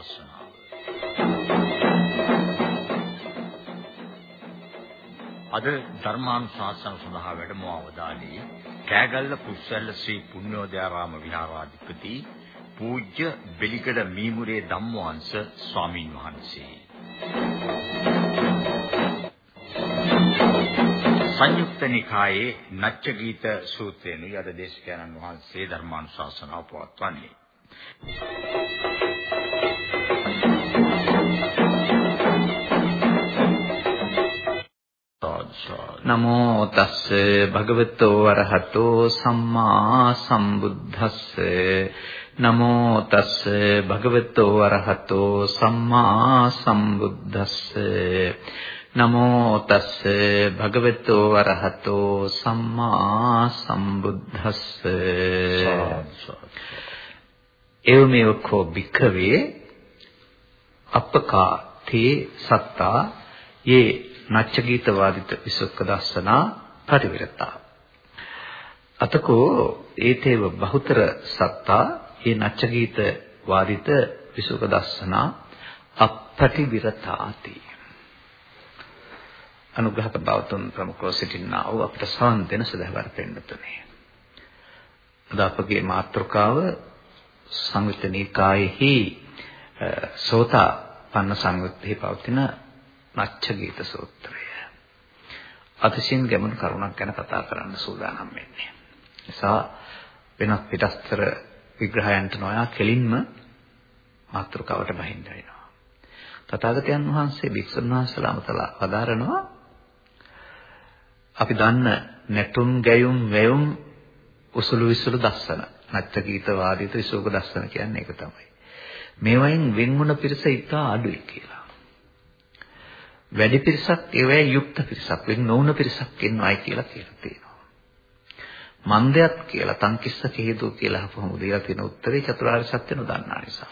ධර්මානුශාසනාව අද ධර්මානුශාසන සඳහා වැඩම අවදාළේ කෑගල්ල පුස්සැල්ල ශ්‍රී පුණ්‍යෝදයාරාම විහාරාධිපති පූජ්‍ය බෙලිකඩ මීමුරේ ධම්මවංශ ස්වාමින් වහන්සේ. සංයුක්ත නිකායේ නච්චගීත සූත්‍රයෙන් යද දේශකයන්න් වහන්සේ ධර්මානුශාසනාව පවත්වන්නේ නමෝ තස්ස භගවතෝ අරහතෝ සම්මා සම්බුද්දස්ස. නමෝ තස්ස භගවතෝ අරහතෝ සම්මා සම්බුද්දස්ස. නමෝ තස්ස භගවතෝ අරහතෝ සම්මා සම්බුද්දස්ස. එවමෙව කෝ භික්ඛවේ අප්පකා තේ සත්තා. යේ නච්චගීත වාදිත විසුක්ක දස්සනා පරිවිරතා. අතකෝ ඒතේව බහුතර සත්තා යේ නච්චගීත වාදිත විසුක්ක දස්සනා අපපටි විරතාති අනුග්‍රහක බවතුන් ප්‍රමුඛව සිටිනා වූ අපට සවන් දෙන සදහවර පෙන්නතුනේ. අද අපගේ මාතෘකාව සංයුත්ත නිකායෙහි සෝතා පන්න සංයුත්තේ පවතින නච්ච ගීත සූත්‍රය. අතිශයින් ගැඹුරු කරුණක් ගැන කතා කරන්න සූදානම් වෙන්නේ. නිසා වෙනත් පිටස්තර විග්‍රහයන්ට නොයා කෙලින්ම මාතෘකාවට බහින්න වෙනවා. තථාගතයන් වහන්සේ භික්ෂුන් වහන්සේලා මතලා වදාරනවා අපි දන්න නැටුම් ගැයුම් වැයුම් උසුළු විසුළු දස්සන නැත්ත ගීත වාදිත විසෝක දස්සන කියන්නේ ඒක තමයි. මේවයින් වෙන්වුණ පිරිස ඉතා අඩුයි කියලා. වැඩි පිරිසක් ඒවැය යුක්ත පිරිසක් වෙන් නොවුන පිරිසක් ඉන්නවයි කියලා කියලා තියෙනවා. මන්දයක් කියලා තංකිස්ස හේතු කියලා අහපුවම දීලා තියෙන උත්තරේ චතුරාර්ය සත්‍ය නොදන්නා නිසා.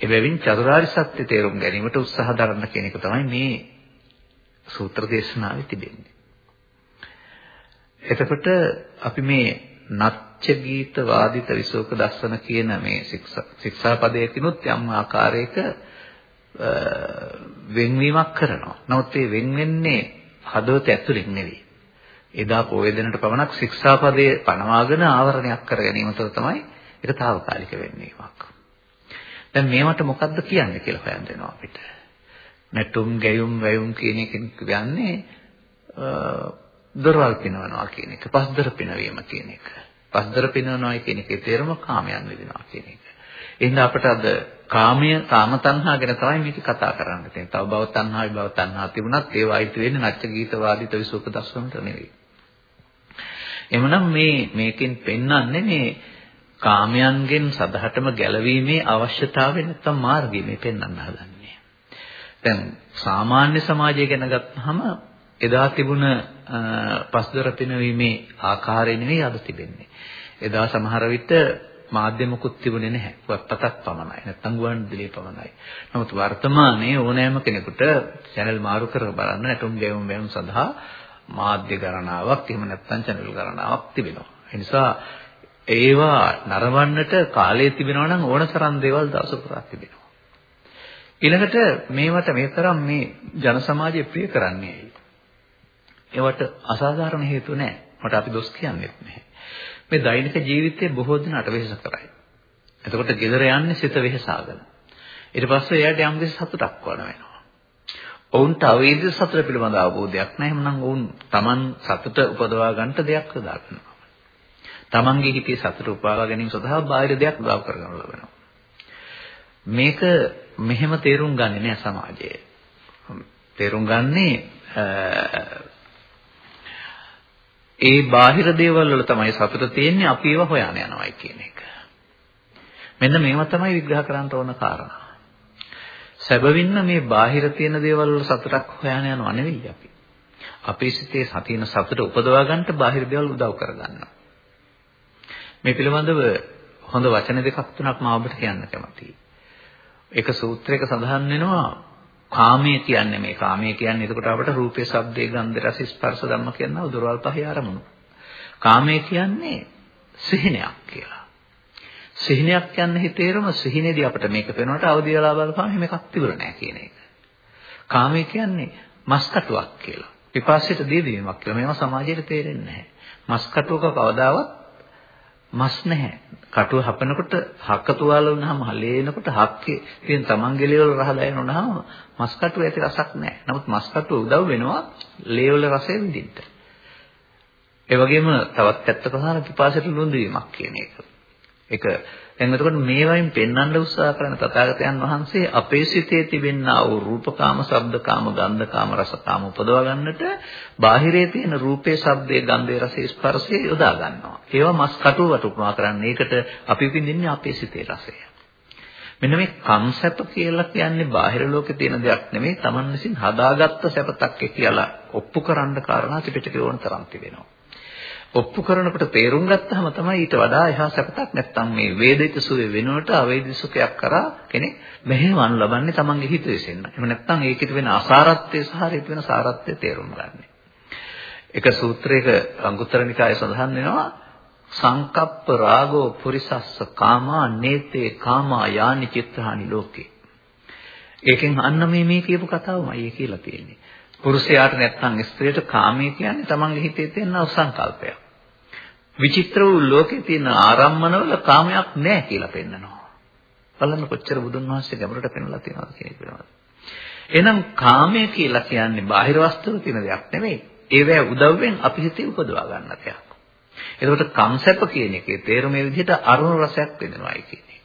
එබැවින් චතුරාර්ය සත්‍ය තේරුම් ගැනීමට උත්සාහ දරන්න කියන එක තමයි මේ සූත්‍ර දේශනාවේ තිබෙන්නේ. එතකොට අපි මේ නච්ච ගීත වාදිත විසෝක දස්සන කියන මේ ශික්ෂා පදයකිනුත් යම් ආකාරයක වෙන්වීමක් කරනවා. නමුත් ඒ වෙන් වෙන්නේ හදවත ඇතුලින් නෙවෙයි. එදා පොයේ දිනට පමණක් ශික්ෂා පදයේ පනවාගෙන ආවරණයක් කර ගැනීම තුළ තමයි ඒක తాවකාලික වෙන්නේවක්. දැන් මේවට මොකද්ද කියන්නේ කියලා හොයන්න වෙනවා අපිට. නැටුම් ගැයුම් වැයුම් කියන එකෙන් කියන්නේ දොරවල් පිනවනවා කියන එක, පස්දර පිනවීම කියන එක. පස්දර පිනවනවා කියන එකේ තේරුම කාමයන් විදිනවා කියන එක. එහෙනම් අපිට අද කාමය කාම තණ්හා ගැන තමයි මේක කතා කරන්න තියෙන්නේ. තව භව තණ්හා විභව තණ්හා තිබුණත් ඒවා අයිති වෙන්නේ නැච්ච ගීත වාදිත විසුක දස්සමට නෙවෙයි. එමනම් මේ මේකෙන් පෙන්වන්නේ මේ කාමයන්ගෙන් සදහටම ගැලවීමේ අවශ්‍යතාවය නැත්තම් මාර්ගය මේ පෙන්වන්න හදන්නේ. දැන් සාමාන්‍ය සමාජය ගැන ගත්තහම එදා තිබුණ පස්දර පිනවීමේ ආකාරය නෙවෙයි අද තිබෙන්නේ. එදා සමහර විට මාධ්‍ය මුකුත් තිබුණේ නැහැ. පුවත්පතක් පමණයි. නැත්නම් ගුවන් විදුලිය පමණයි. නමුත් වර්තමානයේ ඕනෑම කෙනෙකුට channel මාරු කර බලන්න නැටුම් ගැයුම් වැයුම් සඳහා මාධ්‍ය ගණනාවක් එහෙම නැත්නම් channel ගණනාවක් තිබෙනවා. ඒ නිසා ඒවා නරඹන්නට කාලය තිබෙනවා නම් ඕන තරම් දේවල් දවස පුරා තිබෙනවා. ඊළඟට මේවට මේ තරම් මේ ජන සමාජය ප්‍රිය කරන්නේ ඇයි? ඒවට අසාධාරණ හේතු නැහැ. මට අපි දොස් කියන්නේත් නැහැ. මේ දෛනික ජීවිතයේ බොහෝ දෙනාට වෙහෙස කරයි. එතකොට ගෙදර යන්නේ සිත වෙහෙසාගෙන. ඊට පස්සේ එයාට යම් කිසි සතුටක් වඩ වෙනවා. ඔවුන්ට අවේද සතුට පිළිබඳ අවබෝධයක් නැහැ. එහෙනම් ඔවුන් Taman සතුට උපදවා ගන්නට දෙයක් හදා ගන්නවා. Tamanගේ හිතේ සතුට උපදවා ගැනීම සඳහා බාහිර දෙයක් උදව් කරගන්න ලබනවා. මේක මෙහෙම තේරුම් ගන්නේ නැහැ සමාජයේ. තේරුම් ගන්නේ ඒ බාහිර දේවල් වල තමයි සතුට තියෙන්නේ අපි ඒව හොයන යනවායි කියන එක. මෙන්න මේවා තමයි විග්‍රහ කරන්න ඕන කාරණා. සැබවින්ම මේ බාහිර තියෙන දේවල් වල සතුටක් හොයන යනවා නෙවෙයි අපි. අපේ සිතේ සතින සතුට උපදවා ගන්නට බාහිර දේවල් උදව් කරගන්නවා. මේ පිළිබඳව හොඳ වචන දෙකක් තුනක් මම ඔබට කියන්න කැමතියි. එක සූත්‍රයක සඳහන් වෙනවා කාමය කියන්නේ මේ කාමය කියන්නේ එතකොට අපට රූපේ, ශබ්දේ, ගන්ධ, රස, ස්පර්ශ ධම්ම කියනවා දොරවල් පහේ ආරමුණු. කාමය කියන්නේ සිහිනයක් කියලා. සිහිනයක් කියන්නේ හිතේරම සිහිනේදී අපිට මේක පේනකොට අවදියලා බලපුවම එහෙම එකක් තිබුණ නැහැ කියන එක. කාමය කියන්නේ මස් කටුවක් කියලා. පිපාසයට දීදීමක් කියලා. මේවා සමාජයට තේරෙන්නේ නැහැ. මස් කටුවක කවදාවත් මස් නැහැ. කටුව හපනකොට හක්ක තුවාල වුණාම හලේනකොට හක්කේ තියෙන තමන්ගේ ලේ වල රහ දැනෙන උනහම මස් කටුව ඇති රසක් නැහැ. නමුත් මස් කටුව උදව් වෙනවා ලේ වල රසය විඳින්න. ඒ වගේම තවත් පැත්ත ප්‍රධාන පිපාසයට ලුණු දීමක් කියන එක. ඒක දැන් එතකොට මේ වයින් පෙන්වන්න උත්සාහ කරන තථාගතයන් වහන්සේ අපේ සිතේ තිබෙනා වූ රූපකාම, ශබ්දකාම, ගන්ධකාම, රසකාම උපදවා ගන්නට බාහිරේ තියෙන රූපේ, ශබ්දේ, ගන්ධේ, රසේ, ස්පර්ශේ යොදා ගන්නවා. ඒවා මස් කටුවට උපමා කරන්නේ. ඒකට අපි විඳින්නේ අපේ සිතේ රසය. මෙන්න මේ කම්සැප කියලා කියන්නේ බාහිර ලෝකේ තියෙන දෙයක් නෙමෙයි Taman විසින් හදාගත්ත සැපතක් කියලා ඔප්පු කරන්න කාරණා ත්‍රිපිටකේ ඕන තරම් තිබෙනවා. ඔප්පු කරනකොට තේරුම් ගත්තාම තමයි ඊට වඩා එහා සැපතක් නැත්තම් මේ වේදිත සුවේ වෙනුවට අවේදිත සුඛයක් කරා කෙනෙක් මෙහෙවන් ලබන්නේ තමන්ගේ හිත විසින්න. එහෙම නැත්තම් ඒකෙට වෙන අසාරත්වය සහ ඒකට වෙන සාරත්වය තේරුම් ගන්න. එක සූත්‍රයක අංගුත්තර නිකායේ සඳහන් වෙනවා සංකප්ප රාගෝ පුරිසස්ස කාමා නේතේ කාමා යානි චිත්තහානි ලෝකේ. ඒකෙන් අන්න මේ මේ කියපු කතාවමයි කියලා තියෙන්නේ. පුරුෂයාට නැත්නම් ස්ත්‍රියට කාමයේ කියන්නේ තමන්ගේ හිතේ තියෙන සංකල්පයක්. විචිත්‍ර වූ ලෝකේ තියෙන ආරම්මනවල කාමයක් නැහැ කියලා පෙන්නනවා. බලන්න කොච්චර බුදුන් වහන්සේ ගැඹුරට පෙන්වලා තියෙනවද කියන එක. එහෙනම් කාමය කියලා කියන්නේ බාහිර වස්තුවක තියෙන දෙයක් නෙමෙයි. ඒවැ උදව්වෙන් අපි හිතේ උපදවා ගන්න දෙයක්. එතකොට කම්සැප කියන එකේ තේරුම මේ විදිහට අරුණ රසයක් වෙනවායි කියන්නේ.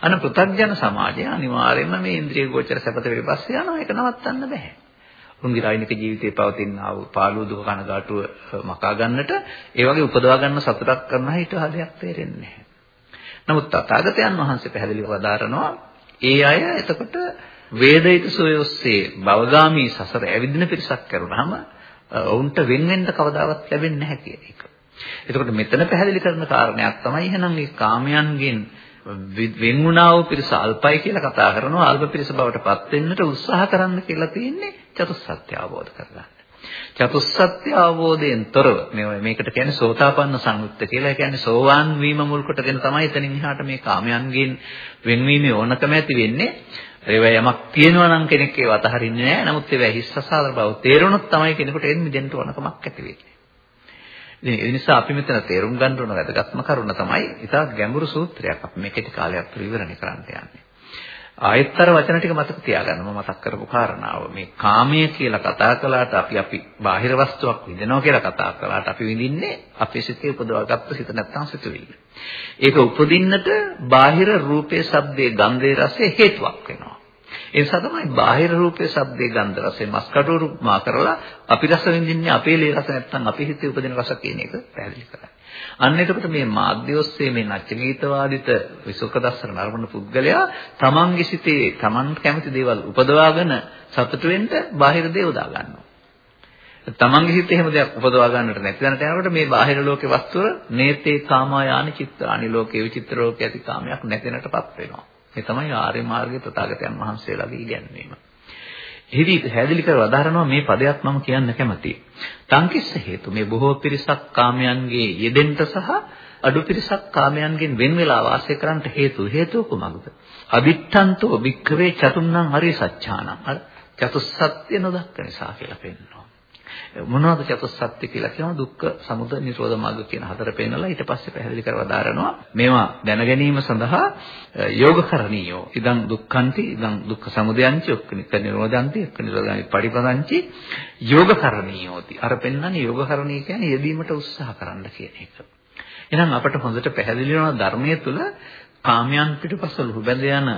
අන පෘථග්ජන සමාජය අනිවාර්යයෙන්ම මේ ඉන්ද්‍රිය ගෝචර සැපත පිළිපස්සේ යනවා ඒක නවත්තන්න බෑ. උන්ගේ දෛනික ජීවිතේ පවතින ආ වූ පාළුව දුක කනගාටුව මකා ගන්නට ඒ වගේ උපදවා ගන්න සතුටක් කරනවා ඊට හදයක් තේරෙන්නේ නැහැ. නමුත් තථාගතයන් වහන්සේ පැහැදිලිව වදාරනවා ඒ අය එතකොට වේදිත සෝයොස්සේ භවගාමී සසර ඇවිදින පිරිසක් කරුණාම ඔවුන්ට වෙන් වෙන්න කවදාවත් ලැබෙන්නේ නැහැ කියන එක. එතකොට මෙතන පැහැදිලි කරන කාරණයක් තමයි එහෙනම් මේ කාමයන්ගෙන් වෙන් වුණා වූ පිරිස අල්පයි කියලා කතා කරනවා අල්ප පිරිස බවට පත් වෙන්නට උත්සාහ කරන්න කියලා තියෙන්නේ චතුස්සත්‍ය අවබෝධ කරගන්න. චතුස්සත්‍ය අවබෝධයෙන් තොරව මේකට කියන්නේ සෝතාපන්න සංයුක්ත කියලා. ඒ කියන්නේ සෝවාන් වීම මුල් කොටගෙන තමයි එතනින් එහාට මේ කාමයන්ගෙන් වෙන්වීමේ ඕනකම ඇති වෙන්නේ. ඒවා යමක් තියෙනවා නම් කෙනෙක් ඒව අතහරින්නේ නැහැ. නමුත් ඒවා හිස්සසාර බව තේරුණොත් තමයි කෙනෙකුට එන්නේ දෙන්න ඕනකමක් ඇති වෙන්නේ. ඉතින් ඒ නිසා අපි මෙතන තේරුම් ගන්න ඕන වැදගත්ම කරුණ තමයි ඉතා ගැඹුරු සූත්‍රයක් අපි මේකේ කාලයක් විවරණය කරන්න යන්නේ. ආයත්තර වචන ටික මතක තියාගන්න මම මතක් කරපු කාරණාව මේ කාමය කියලා කතා කළාට අපි අපි බාහිර වස්තුවක් විඳිනවා කියලා කතා කළාට අපි විඳින්නේ අපේ සිතේ උපදවාගත්ත සිත නැත්තම් සිතුවිල්ල. ඒක උපදින්නට බාහිර රූපේ, ශබ්දේ, ගන්ධේ, රසේ හේතුවක් වෙනවා. ඒ නිසා තමයි බාහිර රූපේ, ශබ්දේ, ගන්ධ, රසේ මස්කටුරු මා කරලා අපි රස විඳින්නේ අපේ ලේ රස නැත්තම් අපි හිතේ උපදින රස කියන එක පැහැදිලි කරන්නේ. අන්න එතකොට මේ මාධ්‍ය ඔස්සේ මේ නැච්ච ගීතවාදිත විසුක දස්සන නරඹන පුද්ගලයා තමන්ගේ සිතේ තමන් කැමති දේවල් උපදවාගෙන සතුට වෙන්න බාහිර දේ උදා ගන්නවා. තමන්ගේ හිතේ එහෙම දෙයක් උපදවා ගන්නට නැති දැනට යනකොට මේ බාහිර ලෝකේ වස්තුව නේතේ කාමායානි චිත්‍රානි ලෝකේ විචිත්‍ර ලෝකේ ඇති කාමයක් නැතිනටපත් වෙනවා. මේ තමයි ආර්ය මාර්ගයේ තථාගතයන් වහන්සේලාගේ ඉගැන්වීම. එහිදී පැහැදිලි කර වදාරනවා මේ පදයක් මම කියන්න කැමතියි. තංකිස්ස හේතු මේ බොහෝ පිරිසක් කාමයන්ගේ යෙදෙන්න සහ අඩු පිරිසක් කාමයන්ගෙන් වෙන් වෙලා වාසය කරන්නට හේතු හේතුව කුමක්ද? අදිත්තන්තෝ වික්ඛවේ චතුන්නම් හරි සත්‍යානම්. අර චතුස්සත්‍ය නොදක්ක නිසා කියලා පෙන්නනවා. මොනවද චතුස්සත්‍ය කියලා කියනවා? දුක්ඛ සමුදය නිරෝධ මාර්ග කියන හතර පෙන්නලා ඊට පස්සේ පැහැදිලි කරව දාරනවා. මේවා දැන ගැනීම සඳහා යෝගකරණීයෝ. ඉදං දුක්ඛන්ති ඉදං දුක්ඛ සමුදයන්ච ඔක්ක නික නිරෝධන්ති ඔක්ක නිරෝධන්ති පරිපදංචි යෝගකරණීයෝති. අර පෙන්නන්නේ යෝගකරණී කියන්නේ යෙදීමට උත්සාහ කරන්න කියන එක. එහෙනම් අපට හොඳට පැහැදිලි වෙනවා ධර්මයේ තුල කාමයන් පිටපස ලුහු බැඳ යන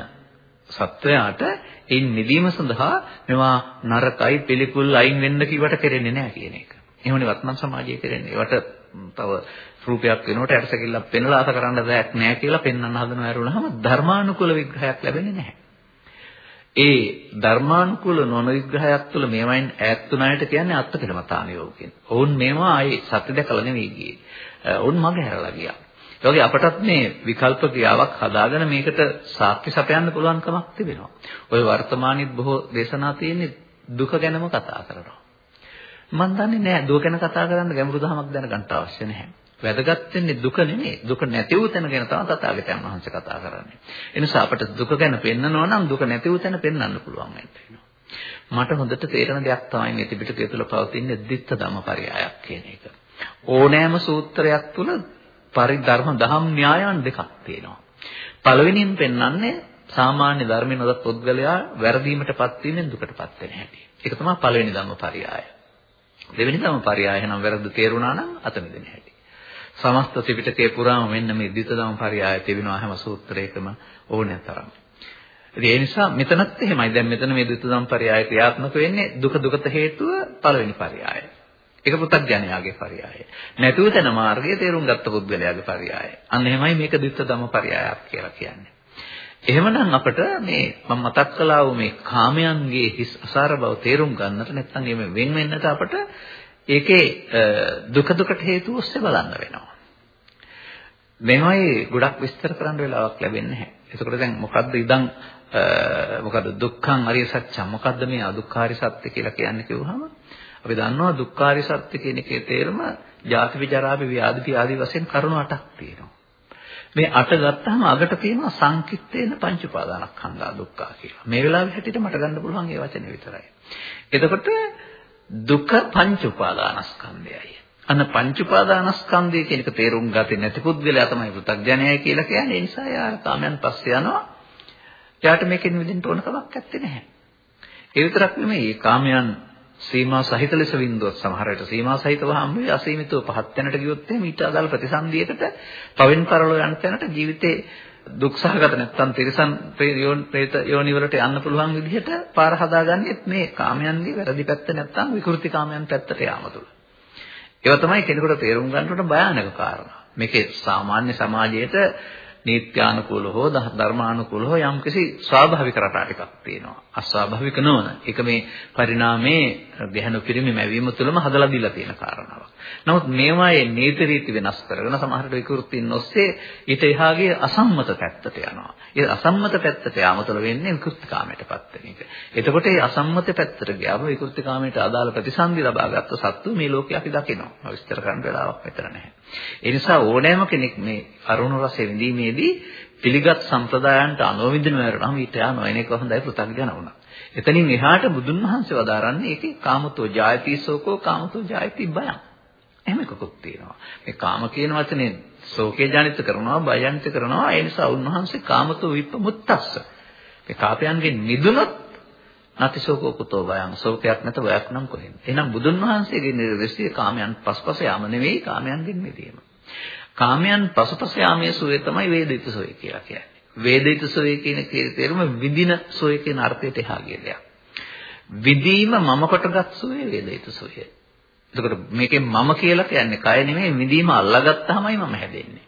සත්වයාට ඒ නිදීම සඳහා මේවා නරකයි පිළිකුල් අයින් වෙන්න කිව්වට කරෙන්නේ නැහැ කියන එක. එහෙමනේ වත්මන් සමාජයේ කරන්නේ. ඒවට තව රූපයක් වෙනකොට ඇටසැකිල්ලක් පෙන්වලා ආස කරන්න දෙයක් නැහැ කියලා පෙන්වන්න හදනවා ඇරුණාම ධර්මානුකූල විග්‍රහයක් ලැබෙන්නේ නැහැ. ඒ ධර්මානුකූල නොවන විග්‍රහයක් තුළ මේවායින් ඈත් තුන අයට කියන්නේ අත්කලමතානියෝග කියන්නේ. ඔවුන් මේවා ආයේ සත්‍ය දැකලා නෙවෙයි ගියේ. ඔවුන් මග හැරලා ගියා. ඒ වගේ අපටත් මේ විකල්ප ක්‍රියාවක් හදාගෙන මේකට සාක්ෂි සපයන්න පුළුවන් කමක් තිබෙනවා. ওই වර්තමානයේත් බොහෝ දේශනා තියෙන්නේ දුක ගැනම කතා කරනවා. මම දන්නේ නෑ දුක ගැන කතා කරන්න ගැඹුරු දහමක් දැනගන්න අවශ්‍ය නැහැ. වැදගත් වෙන්නේ දුක නෙමෙයි. දුක නැති වූ තැන ගැන තමයි තථාගතයන් වහන්සේ කතා කරන්නේ. ඒ නිසා අපට දුක ගැන පෙන්නනවා නම් දුක නැති වූ තැන පෙන්වන්න පුළුවන් වෙනවා. මට හොඳට තේරෙන දෙයක් තමයි මේ ත්‍රිපිටකය තුළ පවතින දිත්ත ධම්මපරයයක් කියන එක. ඕනෑම සූත්‍රයක් තුළ පරිධර්ම දහම් න්‍යායන් දෙකක් තියෙනවා. පළවෙනියෙන් පෙන්වන්නේ සාමාන්‍ය ධර්මයෙන් නොදත් පුද්ගලයා වැරදීමටපත් වීමෙන් දුකටපත් වෙන හැටි. ඒක තමයි පළවෙනි ධම්මපරයය. දෙවෙනි ධම්මපරයය නම් වැරද්ද තේරුණා නම් අත මිදෙන හැටි. සමස්ත ත්‍රිපිටකයේ පුරාම මෙන්න මේ ද්විත ධම්මපරයය තිබෙනවා හැම සූත්‍රයකම ඕනෑ තරම්. ඒ නිසා මෙතනත් එහෙමයි. දැන් මෙතන මේ ද්විත ධම්මපරයය ක්‍රියාත්මක වෙන්නේ දුක දුකට හේතුව පළවෙනි පරයයයි. ඒක පු탁ඥයාගේ පරයයයි. නැතුව තන මාර්ගයේ තේරුම් ගත්ත පුද්ගලයාගේ පරයයයි. අන්න එහෙමයි මේක ද්විත ධම්මපරයයක් කියලා කියන්නේ. එහෙමනම් අපිට මේ මම මතක් කළා වූ මේ කාමයන්ගේ හිස් අසාර බව තේරුම් ගන්නට නැත්නම් එමෙ වෙන් වෙන්නට අපිට ඒකේ දුක දුකට හේතු ඔස්සේ බලන්න වෙනවා. මේවයි ගොඩක් විස්තර කරන්න වෙලාවක් ලැබෙන්නේ නැහැ. එතකොට දැන් මොකද්ද ඉදන් මොකද්ද දුක්ඛං අරිය සත්‍යං මොකද්ද මේ අදුක්ඛාරි සත්‍ය කියලා කියන්නේ කිව්වහම අපි දන්නවා දුක්ඛාරි සත්‍ය කියන එකේ තේරුම ජාති විජරාපි ව්‍යාධි ආදී වශයෙන් කරුණු අටක් තියෙනවා. මේ අට ගත්තාම අගට තියෙනවා සංකිට්ඨේන පංච උපාදානස්කන්ධා දුක්ඛ කියලා. මේ වෙලාවේ හැටියට මට ගන්න පුළුවන් ඒ වචනේ විතරයි. එතකොට දුක පංච උපාදානස්කන්ධයයි. අන්න පංච උපාදානස්කන්ධය කියන එක තේරුම් ගත්තේ නැති පුද්ගලයා තමයි පෘථග්ජනයයි කියලා කියන්නේ. ඒ නිසා යා කාමයන් පස්සේ යනවා. එයාට මේකෙන් මිදෙන්න ඕන කමක් නැත්තේ නැහැ. ඒ විතරක් නෙමෙයි කාමයන් සීමා සහිත ලෙස වින්දුවත් සමහර විට සීමා සහිතව හම් වෙයි අසීමිතව පහත් තැනට ගියොත් එහෙම ඊට අදාළ ප්‍රතිසන්දියකට පවෙන් පරලෝ යන තැනට ජීවිතේ දුක් සහගත නැත්තම් තිරසන් ප්‍රේත යෝනි වලට යන්න පුළුවන් විදිහට පාර හදාගන්නෙත් මේ කාමයන්ගේ වැරදි පැත්ත නැත්තම් විකෘති කාමයන් පැත්තට යාම තුල. ඒවා තමයි කෙනෙකුට තේරුම් ගන්නට භයානක කාරණා. මේකේ සාමාන්‍ය සමාජයේට නීත්‍යානුකූල හෝ ධර්මානුකූල හෝ යම්කිසි ස්වාභාවික රටා ටිකක් තියෙනවා. අස්වාභාවික නොවන. ඒක මේ පරිණාමයේ ගැහණු පිරිමි මැවීම තුළම හදලා දීලා තියෙන කාරණාවක්. නමුත් මේවායේ නීති රීති වෙනස් කරගෙන සමහරට විකෘතින් ඔස්සේ ඊට එහාගේ අසම්මත පැත්තට යනවා. ඒ අසම්මත පැත්තට යාම තුළ වෙන්නේ විකෘතිකාමයටපත් වෙන එක. එතකොට මේ අසම්මත පැත්තට ගියාම විකෘතිකාමයට අදාළ ප්‍රතිසන්දි ලබාගත්තු සත්තු මේ ලෝකේ අපි දකිනවා. විස්තර කරන්න වෙලාවක් මෙතන නැහැ. ඒ නිසා ඕනෑම කෙනෙක් මේ අරුණ රසෙ විඳීමේදී පිළිගත් සම්ප්‍රදායන්ට අනුවිදින වෙරණම ඊට යා නොයන එක හොඳයි පෘථග්ජන වුණා. එතනින් එහාට බුදුන් වහන්සේ වදාරන්නේ ඒකේ කාමතෝ ජායති සෝකෝ කාමතෝ ජායති බයං. එහෙම එකකුත් තියෙනවා. මේ කාම කියන වචනේ ශෝකේ ජනිත කරනවා බයන්ත කරනවා ඒ නිසා උන්වහන්සේ කාමතෝ විප්පමුත්තස්ස. මේ කාපයන්ගෙන් නිදුනොත් නැතිශෝකෝ කුතෝ බයං ශෝකයක් නැත බයක් නම් කොහෙන්ද? එහෙනම් බුදුන් වහන්සේගේ නිර්දේශය කාමයන් පස්පස යාම නෙවෙයි කාමයන්ගෙන් මිදීම. කාමයන් පසුපස යාමේ සෝය තමයි වේදිත සෝය කියලා කියන්නේ. වේදිත සෝය කියන තේරුම විදින සෝය කියන අර්ථයට එහා ගිය දෙයක්. විදීම මම කොටගත් සෝය වේදිත සෝය. එතකොට මේකෙන් මම කියලා කියන්නේ කය නෙමෙයි විදීම අල්ලාගත්තාමයි මම හැදෙන්නේ.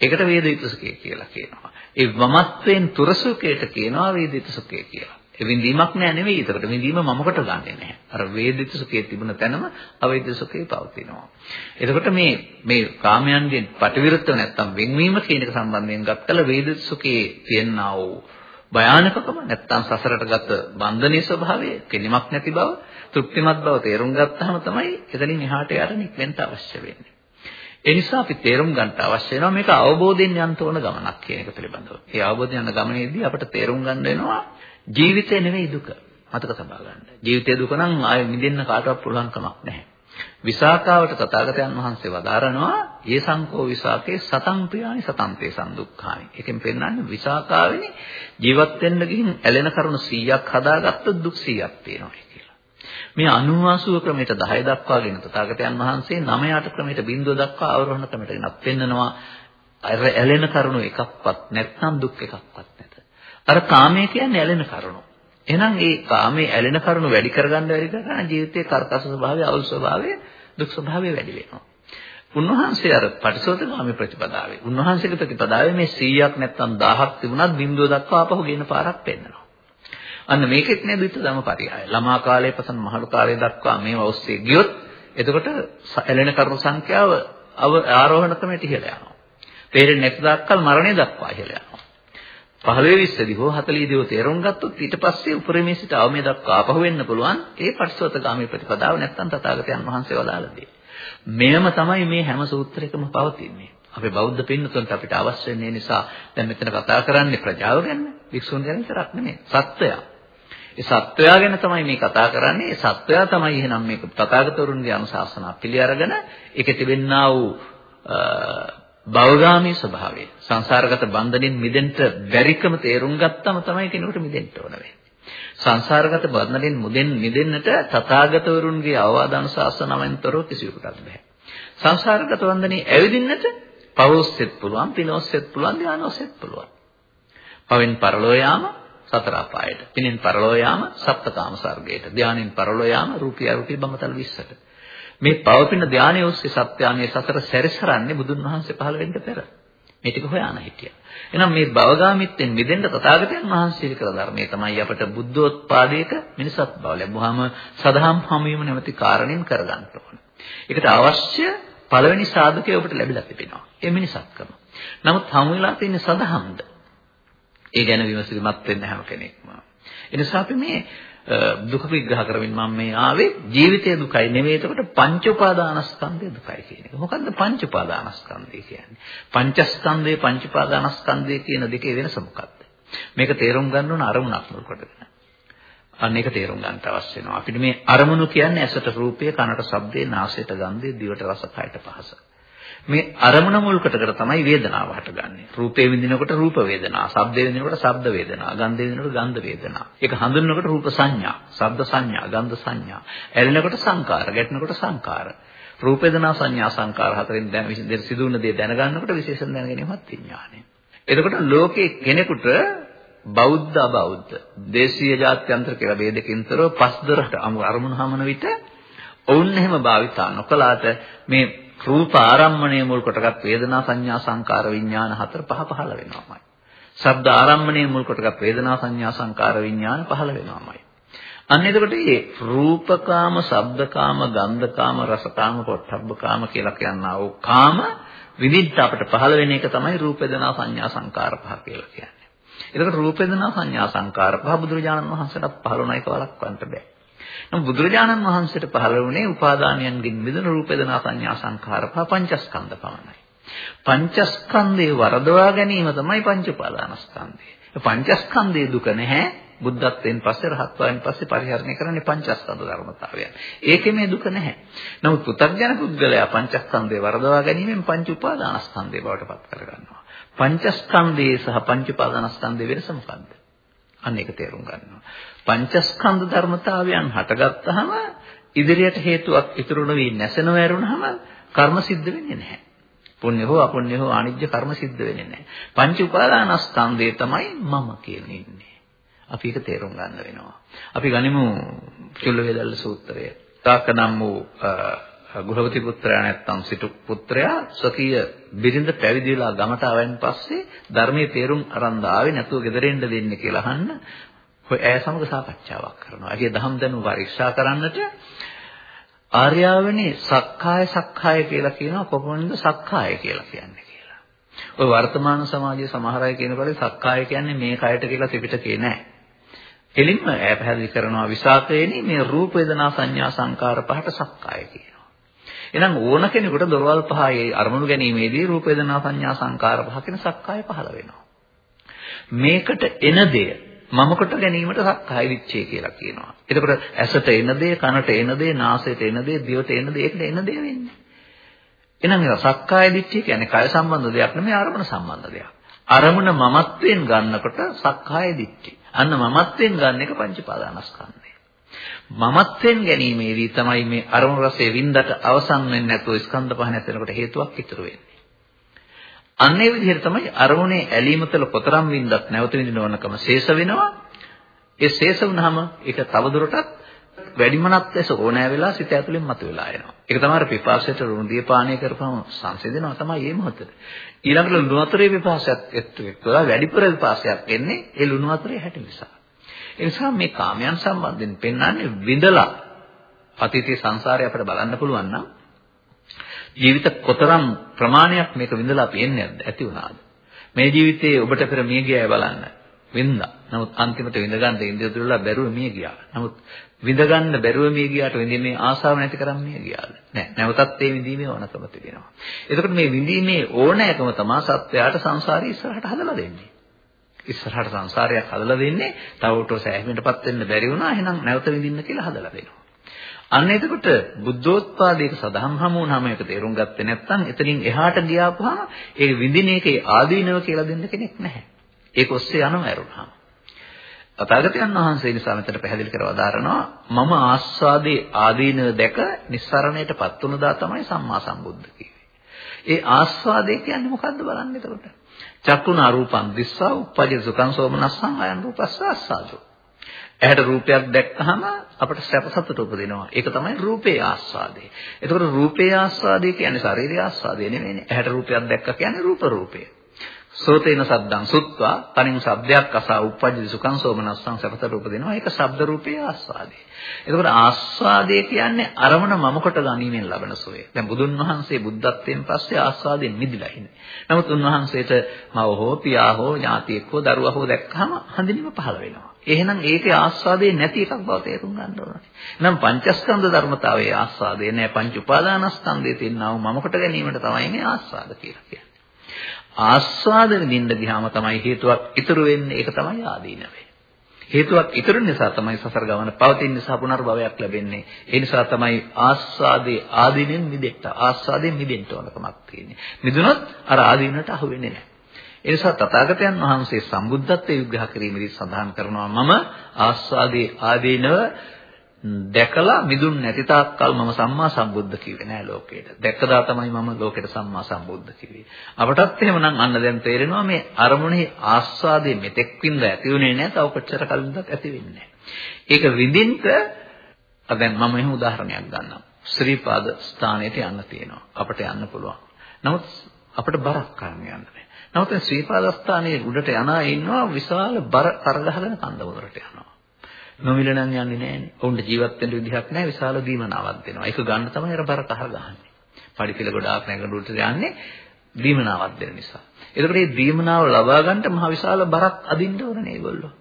ඒකට වේදිත සුඛය කියලා කියනවා. ඒ මමත්වෙන් තුර සුඛයට කියනවා වේදිත සුඛය කියලා. ඒ විඳීමක් නෑ නෙවෙයි. ඒකට විඳීම මමකට ගන්නෙ නෑ. අර වේදිත සුඛයේ තිබුණ තැනම අවේදිත සුඛේ පවතිනවා. එතකොට මේ මේ කාමයන්ගෙන් පටිවිරුද්ධව නැත්තම් වෙන්වීම කියන එක සම්බන්ධයෙන් ගත්තල වේදිත සුඛයේ තියෙනා වූ භයානකකම නැත්තම් සසරට ගත බන්ධනීය ස්වභාවය, කෙලිමක් නැති බව, තෘප්තිමත් බව තේරුම් ගත්තාම තමයි එතනින් එහාට යන්න නික්වෙන්න අවශ්‍ය වෙන්නේ. ඒ නිසා අපි තේරුම් ගන්න අවශ්‍ය වෙනවා මේක අවබෝධයෙන් යන්න ඕන ගමනක් කියන එක පිළිබඳව. ඒ අවබෝධයෙන් යන ගමනේදී අපිට තේරුම් ගන්න වෙනවා ජීවිතේ නෙවෙයි දුක. මතක තබා ගන්න. ජීවිතයේ දුක නම් ආයෙ මිදෙන්න කාටවත් පුළුවන් කමක් නැහැ. විසාකාවට තථාගතයන් වහන්සේ වදාරනවා "ඒ සංකෝ විසාකේ සතං ප්‍රියානි සතං තේ සම්දුක්ඛානි." එකෙන් පෙන්නන්නේ විසාකාවෙනි ජීවත් වෙන්න ගිහින් ඇලෙන කරුණු 100ක් හදාගත්ත දුක් 100ක් තියෙනවා කියලා. මේ 90 ක්‍රමයට 10 දක්වාගෙන තථාගතයන් වහන්සේ 9 ක්‍රමයට බිඳුව දක්වා අවරෝහණ ක්‍රමයට ගෙනත් පෙන්නනවා. ඇලෙන කරුණු එකක්වත් නැත්නම් දුක් එකක්වත් නැත. අර කාමය කියන්නේ ඇලෙන කරුණු. එහෙනම් ඒ කාමයේ ඇලෙන කරුණු වැඩි කරගන්න වැඩි කරගන්න ජීවිතයේ කර්කශ ස්වභාවය, අවුල් ස්වභාවය, දුක් ස්වභාවය වැඩි වෙනවා. උන්වහන්සේ අර පටිසෝතගාමී ප්‍රතිපදාවේ උන්වහන්සේගේ ප්‍රතිපදාවේ මේ 100ක් නැත්නම් 1000ක් තිබුණත් බිඳුව දක්වා ආපහු ගෙන පාරක් පෙන්නනවා. අන්න මේකෙත් නේද විතරම පරිහාය. ළමා කාලයේ පසන් මහලු කාලයේ දක්වා මේව ඔස්සේ ගියොත් එතකොට ඇලෙන කරුණු සංඛ්‍යාව ආරෝහණ ක්‍රමයට ඉහළ යනවා. තේරෙන්නේ නැති දක්කල් මරණය දක්වා ඉහළ යනවා. 15 20 දී හෝ 40 දී හෝ තේරුම් ගත්තොත් ඊට පස්සේ උපරිමයේ සිට අවමේ දක්වා ආපහු වෙන්න පුළුවන් ඒ පටිසෝතගාමී ප්‍රතිපදාව නැත්තම් තථාගතයන් වහන්සේ වදාළ දේ. මෙයම තමයි මේ හැම සූත්‍රයකම පවතින්නේ. අපේ බෞද්ධ පින්නතුන්ට අපිට අවශ්‍ය වෙන්නේ නිසා දැන් මෙතන කතා කරන්නේ ප්‍රජාව ගැන, වික්ෂුන් ගැන විතරක් නෙමෙයි. සත්වයා. ඒ සත්වයා ගැන තමයි මේ කතා කරන්නේ. ඒ සත්වයා තමයි එහෙනම් මේක තථාගතවරුන්ගේ අනුශාසනා පිළි අරගෙන ඒකේ තිබෙන්නා වූ භවගාමී ස්වභාවය සංසාරගත බන්ධනෙන් මිදෙන්න බැරිකම තේරුම් ගත්තම තමයි කෙනෙකුට මිදෙන්න ඕන වෙන්නේ. සංසාරගත බන්ධනෙන් මුදෙන් මිදෙන්නට තථාගතවරුන්ගේ අවවාද අනුශාසනාවෙන්තරෝ කිසිවෙකුටත් බෑ. සංසාරගත බන්ධනේ ඇවිදින්නට පවොස්සෙත් පුළුවන්, පිනොස්සෙත් පුළුවන්, ධානොස්සෙත් පුළුවන්. පවෙන් පරලෝ යාම සතර අපායට. පිනෙන් පරලෝ යාම සප්තකාම සර්ගයට. ධානෙන් පරලෝ යාම රූපී අරූපී බඹතල 20ට. මේ පවපින ධානයේ ඔස්සේ සත්‍යාමයේ සතර සැරිසරන්නේ බුදුන් වහන්සේ පහළ වෙන්න පෙර. මේ ටික හොයාන හිටියා. එහෙනම් මේ භවගාමිත්වෙන් මිදෙන්න තථාගතයන් වහන්සේ කළ ධර්මයේ තමයි අපට බුද්ධෝත්පාදයක මිනිසත් බව ලැබුවාම සදහම් හමුවීම නැමැති කාරණෙන් කරගන්න ඕන. ඒකට අවශ්‍ය පළවෙනි සාධකය ඔබට ලැබිලා තිබෙනවා. ඒ මිනිසත්කම. නමුත් හමු වෙලා තියෙන සදහම්ද? ඒ ගැන විමසිලිමත් වෙන්න හැම කෙනෙක්ම. ඒ නිසා අපි මේ දුක විග්‍රහ කරමින් මම මේ ආවේ ජීවිතයේ දුකයි නෙවෙයි එතකොට පංච උපාදානස්කන්ධය දුකයි කියන එක. මොකද්ද පංච උපාදානස්කන්ධය කියන්නේ? පංචස්කන්ධය පංච උපාදානස්කන්ධය කියන දෙකේ වෙනස මොකක්ද? මේක තේරුම් ගන්න ඕන අරමුණක් මුල් කොටගෙන. අන්න ඒක තේරුම් ගන්න අවශ්‍ය වෙනවා. අපිට මේ අරමුණු කියන්නේ ඇසට රූපය, කනට ශබ්දය, නාසයට ගන්ධය, දිවට රස, කයට පහස. මේ අරමුණ මුල් කොටකට තමයි වේදනාව හටගන්නේ. රූපේ විඳිනකොට රූප වේදනා, ශබ්දේ විඳිනකොට ශබ්ද වේදනා, ගන්ධේ විඳිනකොට ගන්ධ වේදනා. ඒක හඳුන්වනකොට රූප සංඥා, ශබ්ද සංඥා, ගන්ධ සංඥා. ඇලෙනකොට සංකාර, ගැටෙනකොට සංකාර. රූප වේදනා සංඥා සංකාර හතරෙන් දැන සිදුවන දේ දැනගන්නකොට විශේෂණ දැනගැනීමත් විඥානය. එතකොට ලෝකේ කෙනෙකුට බෞද්ධ අබෞද්ධ දේශීය ජාත්‍යන්තර කියලා ભેදකින්තරව පස්දරට අරමුණු හමන විට ඔවුන් එහෙම භාවිතා නොකලාට මේ රූප ආරම්මණය මුල් කොටගත් වේදනා සංඥා සංකාර විඥාන හතර පහ පහළ වෙනවාමයි. ශබ්ද ආරම්මණය මුල් කොටගත් වේදනා සංඥා සංකාර විඥාන පහළ වෙනවාමයි. අන්න එතකොට මේ රූපකාම, ශබ්දකාම, ගන්ධකාම, රසකාම, පොට්ටබ්බකාම කියලා කියනවා. ඕ කාම විවිධ අපිට පහළ වෙන එක තමයි රූප වේදනා සංඥා සංකාර පහ කියලා කියන්නේ. එතකොට රූප වේදනා සංඥා සංකාර පහ බුදුරජාණන් වහන්සේට පහළ වුණා එක වළක්වන්න බෑ. නමුත් බුදුරජාණන් වහන්සේට පහළ වුණේ උපාදානයන්ගෙන් මිදෙන රූප වේදනා සංඥා සංකාර පහ පංචස්කන්ධ පමණයි. පංචස්කන්ධේ වරදවා ගැනීම තමයි පංච උපාදානස්කන්ධය. පංචස්කන්ධයේ දුක නැහැ. බුද්ධත්වයෙන් පස්සේ රහත්ත්වයෙන් පස්සේ පරිහරණය කරන්නේ පංචස්කන්ධ ධර්මතාවයන්. ඒකේ මේ දුක නැහැ. නමුත් පුතග්ජන පුද්ගලයා පංචස්කන්ධේ වරදවා ගැනීමෙන් පංච උපාදානස්කන්ධේ බවට පත් කරගන්නවා. පංචස්කන්ධයේ සහ පංච උපාදානස්කන්ධයේ වෙනස මොකක්ද? අන්න ඒක තේරුම් ගන්නවා. පංචස්කන්ධ ධර්මතාවයන් හටගත්තාම ඉදිරියට හේතුවක් ඉතුරු නොවි නැසෙනව ඇරුණාම කර්ම සිද්ධ වෙන්නේ නැහැ. පුණ්‍ය හෝ අපුණ්‍ය හෝ අනිත්‍ය කර්ම සිද්ධ වෙන්නේ නැහැ. පංච උපාදානස්කන්ධය තමයි මම කියන්නේ ඉන්නේ. අපි ඒක තේරුම් ගන්න වෙනවා. අපි ගනිමු චුල්ල වේදල්ල සූත්‍රය. තාකනම් වූ ගෘහපති පුත්‍රයා නැත්තම් සිටු පුත්‍රයා ස්වකීය බිරිඳ පැවිදි වෙලා ගමට ආවෙන් පස්සේ ධර්මයේ තේරුම් අරන් ආවේ නැතුව ගෙදරින්ද දෙන්නේ කියලා අහන්න ඔය ඇය සමග සාකච්ඡාවක් කරනවා. ඒකේ දහම් දැනුම පරීක්ෂා කරන්නට ආර්යාවනේ සක්කාය සක්කාය කියලා කියනවා කොහොමද සක්කාය කියලා කියන්නේ කියලා. ඔය වර්තමාන සමාජයේ සමහර අය කියනකොට සක්කාය කියන්නේ මේ කයට කියලා ත්‍රිපිටකේ නෑ. එලින්ම ඈ පැහැදිලි කරනවා විසාකේනි මේ රූප වේදනා සංඥා සංකාර පහට සක්කාය කියනවා. එහෙනම් ඕන කෙනෙකුට දොරවල් පහේ අරමුණු ගැනීමේදී රූප වේදනා සංඥා සංකාර පහ කියන සක්කාය පහළ වෙනවා. මේකට එන දෙය මම කොට ගැනීමට සක්කාය විච්ඡේ කියලා කියනවා. එතකොට ඇසට එන දේ, කනට එන දේ, නාසයට එන දේ, දිවට එන දේ, ඒකට එන දේ වෙන්නේ. එහෙනම් ඒක සක්කාය දිට්ඨිය කියන්නේ කය සම්බන්ධ දෙයක් නෙමෙයි අරමුණ සම්බන්ධ දෙයක්. අරමුණ මමත්වයෙන් ගන්නකොට සක්කාය දිට්ඨිය. අන්න මමත්වයෙන් ගන්න එක පංච පාදානස්කන්ධය. මමත්වෙන් ගැනීමේදී තමයි මේ අරමුණු රසයේ වින්දට අවසන් වෙන්නේ නැතුව ස්කන්ධ පහ නැතිනකොට හේතුවක් ඉතුරු වෙන්නේ. අන්නේ විදිහට තමයි අරමුණේ ඇලීම තුළ කොතරම් වින්දත් නැවත විඳින ඕනකම ශේෂ වෙනවා. ඒ ශේෂ වුනහම ඒක තවදුරටත් වැඩිමනත් ලෙස ඕනෑ වෙලා සිත ඇතුලෙන් මතුවලා එනවා. ඒක තමයි පිපාසයට රුණු දිය පානය කරපම සංසිඳනවා තමයි මේ මොහොතේ. ඊළඟට ලුණු වතුරේ පිපාසයත් එක්ක වැඩිපුර පිපාසයක් එන්නේ ඒ ලුණු වතුරේ හැටි නිසා. ඒ නිසා මේ කාමයන් සම්බන්ධයෙන් පෙන්වන්නේ විඳලා අතීතයේ සංසාරය අපිට බලන්න පුළුවන් නම් ජීවිත කොතරම් ප්‍රමාණයක් මේක විඳලා අපි එන්නේ ඇති වුණාද මේ ජීවිතයේ ඔබට පෙර මිය ගියා බලන්න වින්දා. නමුත් අන්තිමට විඳ ගන්න ඉන්දිය දුරලා බැරුව මිය ගියා. නමුත් විඳ ගන්න බැරුව මිය ගියාට විඳීමේ ආසාව නැති කරන් මිය ගියාද? නෑ. නැවතත් ඒ විඳීමේ ඕනකම තිබෙනවා. එතකොට මේ විඳීමේ ඕනෑකම තමයි සත්‍යයට සංසාරي ඉස්සරහට හදලා දෙන්නේ. ඉස්සරහට සංසාරයක් හදලා දෙන්නේ තව උටෝ සෑහීමකටපත් වෙන්න බැරි වුණා එහෙනම් නැවත විඳින්න කියලා හදලා දෙනවා. අන්න එතකොට බුද්ධෝත්පාදයක සදහම් හමු වුණාම ඒක තේරුම් ගත්තේ නැත්නම් එතනින් එහාට ගියාපුවාම ඒ විඳින එකේ ආදීනව කියලා දෙන්න කෙනෙක් නැහැ. ඒක ඔස්සේ යනව ඇරුණාම. තථාගතයන් වහන්සේ නිසා මෙතන පැහැදිලි කරව දාරනවා මම ආස්වාදේ ආදීනව දැක නිස්සරණයටපත් වුණ දා තමයි සම්මා සම්බුද්ධ කිව්වේ. ඒ ආස්වාදේ කියන්නේ මොකද්ද බලන්න එතකොට. චක්කුණා රූපං දිස්සා උප්පජ්ජ සුඛං සෝමනස්සං අයං රූපස්ස ආස්වාදෝ. ඇහැට රූපයක් දැක්කහම අපට සැප සතුට උපදිනවා. ඒක තමයි රූපේ ආස්වාදේ. එතකොට රූපේ ආස්වාදේ කියන්නේ ශාරීරික ආස්වාදේ නෙවෙයිනේ. ඇහැට රූපයක් දැක්ක කියන්නේ රූප රූපය. සෝතේන සද්දං සුත්වා තනින් ශබ්දයක් අසා උප්පජ්ජති සුඛං සෝමනස්සං සපතට උපදිනවා ඒක ශබ්ද රූපේ ආස්වාදේ. එතකොට ආස්වාදේ කියන්නේ අරමුණ මම කොට ගැනීමෙන් ලබන සෝය. දැන් බුදුන් වහන්සේ බුද්ධත්වයෙන් පස්සේ ආස්වාදයෙන් මිදිලා ඉන්නේ. නමුත් උන්වහන්සේට මව හෝ පියා හෝ ඥාතියෙක් හෝ දරුවා හෝ දැක්කම හඳිනීම පහළ වෙනවා. එහෙනම් ඒකේ ආස්වාදේ නැති එකක් බව තේරුම් ගන්න ඕනේ. නම් පංචස්කන්ධ ධර්මතාවයේ ආස්වාදේ නෑ පංච උපාදානස්කන්ධයේ තියෙනා වූ මම කොට ගැනීමට තමයි මේ ආස්වාද කියලා කියන්නේ. ආස්වාද විඳින්න ගියාම තමයි හේතුවක් ඉතුරු වෙන්නේ ඒක තමයි ආදීනවය. හේතුවක් ඉතුරු නිසා තමයි සසර ගමන පවතින නිසා පුනර්භවයක් ලැබෙන්නේ. ඒ නිසා තමයි ආස්වාදේ ආදීනෙන් මිදෙන්න ආස්වාදයෙන් මිදෙන්න ඕනකමක් තියෙන්නේ. මිදුනොත් අර ආදීනට අහු වෙන්නේ නැහැ. ඒ නිසා තථාගතයන් වහන්සේ සම්බුද්ධත්වයේ විග්‍රහ කිරීමේදී සඳහන් කරනවා මම ආස්වාදේ ආදීනව දැකලා මිදුන් නැති තාක්කල් මම සම්මා සම්බුද්ධ කිව්වේ නෑ ලෝකෙට. දැක්කදා තමයි මම ලෝකෙට සම්මා සම්බුද්ධ කිව්වේ. අපටත් එහෙමනම් අන්න දැන් තේරෙනවා මේ අරමුණේ ආස්වාදයේ මෙතෙක් වින්ද ඇති වුණේ නෑ. තව කොච්චර කලින්දත් ඇති වෙන්නේ ඒක විඳින්න දැන් මම එහෙම උදාහරණයක් ගන්නම්. ශ්‍රීපාද ස්ථානයට යන්න තියෙනවා. අපිට යන්න පුළුවන්. නමුත් අපිට බරක් කරන්න යන්න බෑ. නමුත් ශ්‍රීපාද ස්ථානයේ උඩට යන අය ඉන්නවා විශාල බර කරගහගෙන කන්දවලට යනවා. නොමිල නම් යන්නේ නැහනේ. ඔවුන්ට ජීවත් වෙන්න විදිහක් නැහැ. විශාල දීමනාවක් දෙනවා. ඒක ගන්න තමයි අර බර කහර ගහන්නේ. පඩිපෙළ ගොඩාක් නැගඩුවට යන්නේ දීමනාවක් දෙන නිසා. ඒකට මේ දීමනාව ලබා ගන්නට මහ විශාල බරක් අදින්න ඕනේ ඒගොල්ලෝ.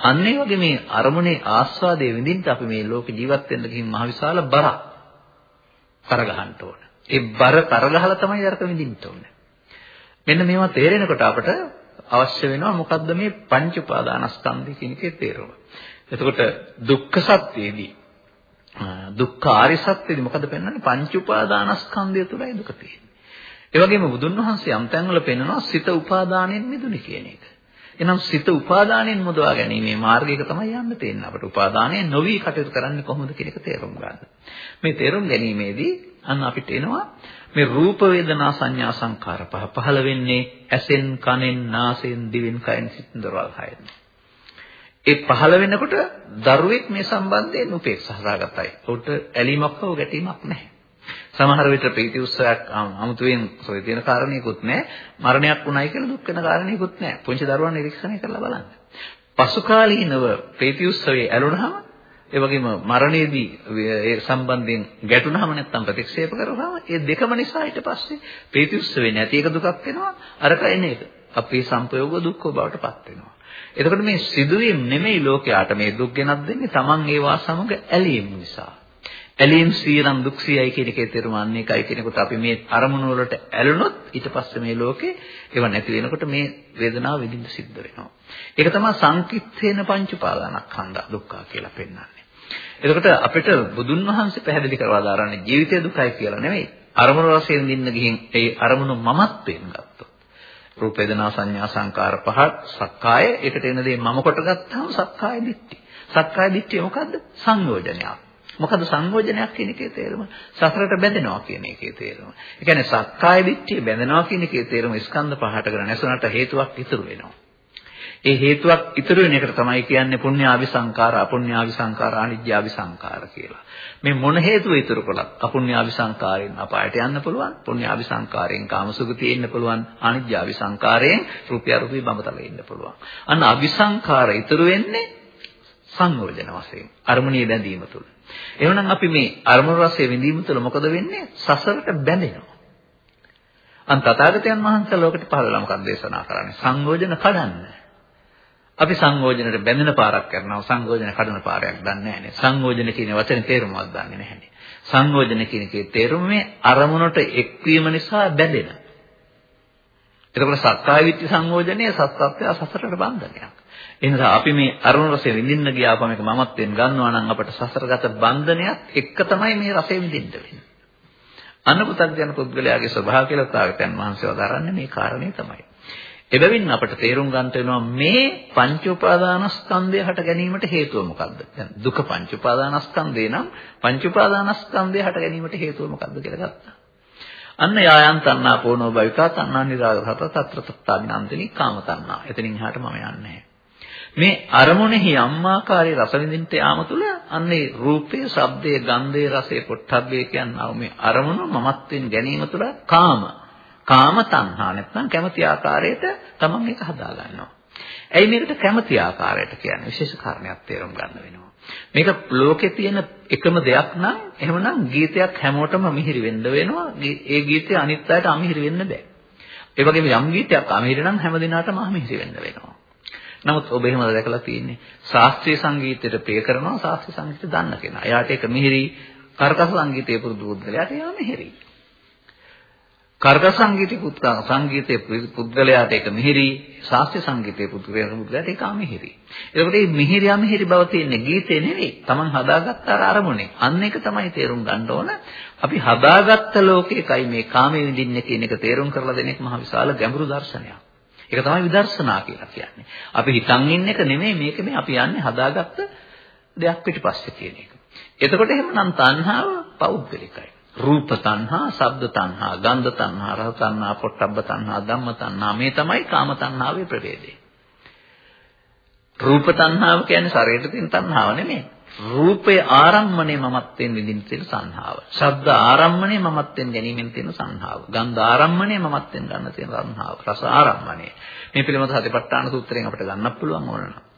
අන්න ඒ වගේ මේ අරමුණේ ආස්වාදයේ විඳින්න අපි මේ ලෝක ජීවත් වෙන්න ගිහින් මහ විශාල බරක් කරගහන්න ඕන. ඒ බර කරගහලා තමයි අරක විඳින්න ඕනේ. මෙන්න මේවා තේරෙනකොට අපට අවශ්‍ය වෙනවා මොකද්ද මේ පංච උපාදානස්කන්ධය කියන එකේ තේරුම. එතකොට දුක්ඛ සත්‍යයේදී දුක්ඛ ආර්ය සත්‍යයේදී මොකද පෙන්වන්නේ? පංච උපාදානස්කන්ධය තුලයි දුක තියෙන්නේ. ඒ වගේම බුදුන් වහන්සේ යම් තැන්වල පෙන්වනවා සිත උපාදානයෙන් මිදුනේ කියන එක. එහෙනම් සිත උපාදානයෙන් මුදවා ගැනීමේ මාර්ගයක තමයි යන්න තියෙන්නේ. අපිට උපාදානයෙන් නොවි කටයුතු කරන්නේ කොහොමද කියන එක තේරුම් ගන්න. මේ තේරුම් ගැනීමේදී අන්න අපිට එනවා මේ රූප වේදනා සංඥා සංකාර පහ පහළ වෙන්නේ ඇසෙන් කනෙන් නාසයෙන් දිවෙන් කයෙන් සිතින් දරවල් හයෙන්. ඒ පහළ වෙනකොට දරුවෙක් මේ සම්බන්ධයෙන් උපේක්ෂාසහගතයි. උට ඇලීමක් හෝ ගැටීමක් නැහැ. සමහර විට ප්‍රීති උත්සවයක් අමුතුවෙන් සොය තියෙන කාරණේකුත් නැහැ. මරණයක් වුණයි කියලා දුක් වෙන කාරණේකුත් නැහැ. පුංචි දරුවන් නිරීක්ෂණය කරලා බලන්න. පසු කාලීනව ප්‍රීති උත්සවයේ ඇලුනහම ඒ වගේම මරණයේදී ඒ සම්බන්ධයෙන් ගැටුනහම නැත්නම් ප්‍රතික්ෂේප කරුවාම ඒ දෙකම නිසා ඊට පස්සේ ප්‍රීති උත්සවේ නැති එක දුකක් වෙනවා අරක එන එක. අපේ සංපයෝග දුක්ඛ බවට පත් වෙනවා. එතකොට මේ සිදුවීම් නෙමෙයි ලෝකයාට මේ දුක් ගෙනත් දෙන්නේ Taman ඒවා සමග ඇලීම නිසා. ඇලීම් සීරම් දුක් සීයයි කියන එකේ තේරුම අන්න එකයි කෙනෙකුට අපි මේ අරමුණු වලට ඇලුනොත් ඊට පස්සේ මේ ලෝකේ ඒව නැති වෙනකොට මේ වේදනාව විඳින්න සිද්ධ වෙනවා. ඒක තමයි සංකිට්ඨේන පංච උපාදානස්කන්ධ දුක්ඛ කියලා පෙන්වන්නේ. එතකොට අපිට බුදුන් වහන්සේ පැහැදිලි කරලා දාරන්නේ ජීවිතය දුකයි කියලා නෙමෙයි. අරමුණු වශයෙන් දින්න ගිහින් ඒ අරමුණු මමත්වයෙන් ගත්තොත්. රූප වේදනා සංඥා සංකාර පහක් සක්කාය ඒකට එන දේ මම කොට ගත්තාම සක්කාය දිට්ඨි. සක්කාය දිට්ඨිය මොකද්ද? සංයෝජනයක්. මොකද සංයෝජනයක් කියන එකේ තේරුම සසරට බැඳෙනවා කියන එකේ තේරුම. ඒ කියන්නේ සක්කාය දිට්ඨිය බැඳෙනවා කියන එකේ තේරුම ස්කන්ධ පහට කර නැසුණට හේතුවක් ඉතුරු වෙනවා. ඒ හේතුවක් ඉතුරු වෙන එකට තමයි කියන්නේ පුණ්‍යාවි සංකාර, අපුණ්‍යාවි සංකාර, අනිජ්ජාවි සංකාර කියලා. මේ මොන හේතුව ඉතුරු කළත් අපුණ්‍යාවි සංකාරයෙන් අපායට යන්න පුළුවන්, පුණ්‍යාවි සංකාරයෙන් කාමසුගතිය ඉන්න පුළුවන්, අනිජ්ජාවි සංකාරයෙන් රූපය රූපී බඹතලෙ ඉන්න පුළුවන්. අන්න අபிසංකාර ඉතුරු වෙන්නේ සංයෝජන වශයෙන්, අරමුණේ බැඳීම තුළ. එහෙනම් අපි මේ අරමුණු රසයේ විඳීම තුළ මොකද වෙන්නේ? සසරට බැඳෙනවා. අන් තථාගතයන් වහන්සේ ලෝකෙට පහළලා මොකක්ද දේශනා කරන්නේ? සංයෝජන කඩන්න. අපි සංයෝජනට බැඳෙන පාරක් කරනවා සංයෝජන කඩන පාරයක් දන්නේ නැහැනේ. සංයෝජන කියන වචනේ තේරුමක් දන්නේ නැහැනේ. සංයෝජන කියන එකේ තේරුම මේ අරමුණට එක්වීම නිසා බැඳෙන. එතකොට සක්කාය විත්‍ය සංයෝජනයේ සත්‍යත්වය සසරට බන්ධනයක්. ඒ නිසා අපි මේ අරුණ රසය විඳින්න ගියාපම එක මමත්වෙන් ගන්නවා නම් අපට සසරගත බන්ධනයක් එක්ක තමයි මේ රසය විඳින්න වෙන්නේ. අන්න පුතග්ජන පුද්ගලයාගේ ස්වභාව කියලා තාවිතයන් වහන්සේ වදාරන්නේ මේ කාරණේ තමයි. එබැවින් අපට තේරුම් ගන්න වෙනවා මේ පංච උපාදානස්කන්ධය හට ගැනීමට හේතුව මොකක්ද? දැන් දුක පංච උපාදානස්කන්ධේ නම් පංච උපාදානස්කන්ධය හට ගැනීමට හේතුව මොකක්ද කියලා ගත්තා. අන්න යායන් තණ්හා පොනෝ භවිකා තණ්හා නිරාගත తත්‍ර තත්තාවිනන්තනි කාම තණ්හා. එතනින් එහාට මම යන්නේ මේ අරමුණෙහි අම්මාකාරී රස විඳින්නට යාම තුළ අන්නේ රූපේ, ශබ්දේ, ගන්ධේ, රසේ, පොට්ටබ්බේ කියනවා මේ අරමුණ මමත්වෙන් ගැනීම තුළ කාම කාම තණ්හා නැත්නම් කැමති ආකාරයට තමන් ඒක හදා ගන්නවා. ඇයි මේකට කැමති ආකාරයට කියන්නේ විශේෂ කාරණයක් තේරුම් ගන්න වෙනවා. මේක ලෝකේ තියෙන එකම දෙයක් නම් එහෙමනම් ගීතයක් හැමෝටම මිහිරි වෙන්න වෙනවා. ඒ ගීතය අනිත් අයට අමිහිරි වෙන්න බෑ. ඒ වගේම යම් ගීතයක් අමිහිරි නම් හැම දිනකටම අමිහිරි වෙන්න වෙනවා. නමුත් ඔබ එහෙම දැකලා තියෙන්නේ ශාස්ත්‍රීය සංගීතයට ප්‍රිය කරනවා ශාස්ත්‍රීය සංගීතය දන්න කෙනා. එයාට ඒක මිහිරි කර්කශ සංගීතයේ පුරුදු පුද්ගලයාට එයා මිහිරි. කර්ක සංගීතයේ පුත්කා සංගීතයේ පුද්ගලයාට ඒක මිහිරි ශාස්ත්‍රීය සංගීතයේ පුද්ගලයාට ඒක අමිහිරි. එතකොට මේ මිහිරි අමිහිරි බව තියෙන්නේ ගීතේ නෙවෙයි. Taman හදාගත්ත අරමුණේ. අන්න ඒක තමයි තේරුම් ගන්න ඕන. අපි හදාගත්ත ලෝකයකයි මේ කාමයේ විඳින්නේ කියන එක තේරුම් කරලා දෙන එක මහ විශාල ගැඹුරු දර්ශනයක්. ඒක තමයි විදර්ශනා කියලා කියන්නේ. අපි හිතන් ඉන්න එක නෙමෙයි මේක මේ අපි යන්නේ හදාගත්ත දෙයක් පිටිපස්සේ කියන එක. එතකොට එහෙමනම් තණ්හාව පෞද්ගලිකයි. රූප තණ්හා, ශබ්ද තණ්හා, ගන්ධ තණ්හා, රස තණ්හා, පොට්ටබ්බ තණ්හා, ධම්ම තණ්හා මේ තමයි කාම තණ්හාවේ ප්‍රභේදය. රූප තණ්හාව කියන්නේ ශරීරෙට තියෙන තණ්හාව නෙමෙයි. රූපේ ආරම්මණය මමත්වෙන් විඳින්න තියෙන සංහාව. ශබ්ද ආරම්මණය මමත්වෙන් ගැනීමෙන් තියෙන සංහාව. ගන්ධ ආරම්මණය මමත්වෙන් ගන්න තියෙන සංහාව. රස ආරම්මණය. මේ පිළිබඳව හතිපට්ඨාන සූත්‍රයෙන් අපිට ගන්නත් පුළුවන් ඕනනම්.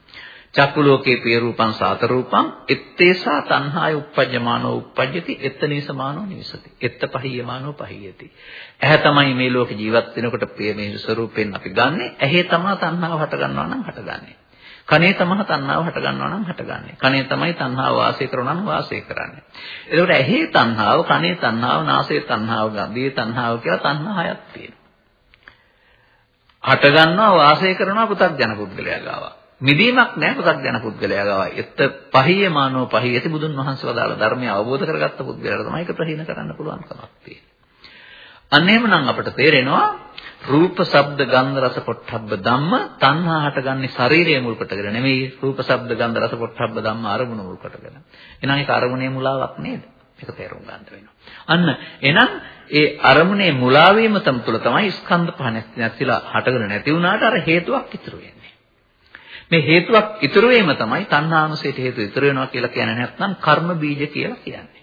චක්කු ලෝකේ පිය රූපං සාත රූපං එත්තේසා තණ්හාය uppajjamaano uppajjati එත්තනේ සමානෝ නිවිසති එත්ත පහියමානෝ පහියති. ඇහැ තමයි මේ ලෝකේ ජීවත් වෙනකොට පිය මේ ස්වરૂපෙන් අපි ගන්නෙ. ඇහි තමයි තණ්හාව හට ගන්නවා නම් හටගන්නේ. කනේ තමයි තණ්හාව හට ගන්නවා නම් හටගන්නේ. කනේ තමයි තණ්හාව වාසය කරනවා නම් වාසය කරන්නේ. එතකොට ඇහි තණ්හාව කනේ තණ්හාව නාසයේ තණ්හාව ගන්ධයේ තණ්හාව කියලා තණ්හා හයක් තියෙනවා. හට ගන්නවා වාසය කරනවා පුතක් ජන පුද්ගලයා ගාවා. මිදීමක් නැහැ පුතග්ජන පුද්ගලයා ගාව. එත් පහිය මානෝ පහියති බුදුන් වහන්සේ වදාළ ධර්මය අවබෝධ කරගත්ත පුද්ගලයාට තමයි ඒක ප්‍රහීන කරන්න පුළුවන් කමක් තියෙන්නේ. අන්න එහෙමනම් අපිට තේරෙනවා රූප, ශබ්ද, ගන්ධ, රස, පොට්ටබ්බ ධම්ම තණ්හා හටගන්නේ ශරීරය මුල් කොටගෙන නෙමෙයි රූප, ශබ්ද, ගන්ධ, රස, පොට්ටබ්බ ධම්ම අරමුණ මුල් කොටගෙන. එහෙනම් ඒක අරමුණේ මුලාවක් නේද? ඒක තේරුම් ගන්න වෙනවා. අන්න එහෙනම් ඒ අරමුණේ මුලා වීම තුළ තමයි ස්කන්ධ පහ නැතිලා හටගෙන නැති වුණාට අර හේතුවක් ඉතුරු වෙන්නේ. මේ හේතුවක් ඉතුරු වීම තමයි තණ්හානුසයට හේතු ඉතුරු වෙනවා කියලා කියන්නේ නැත්නම් කර්ම බීජ කියලා කියන්නේ.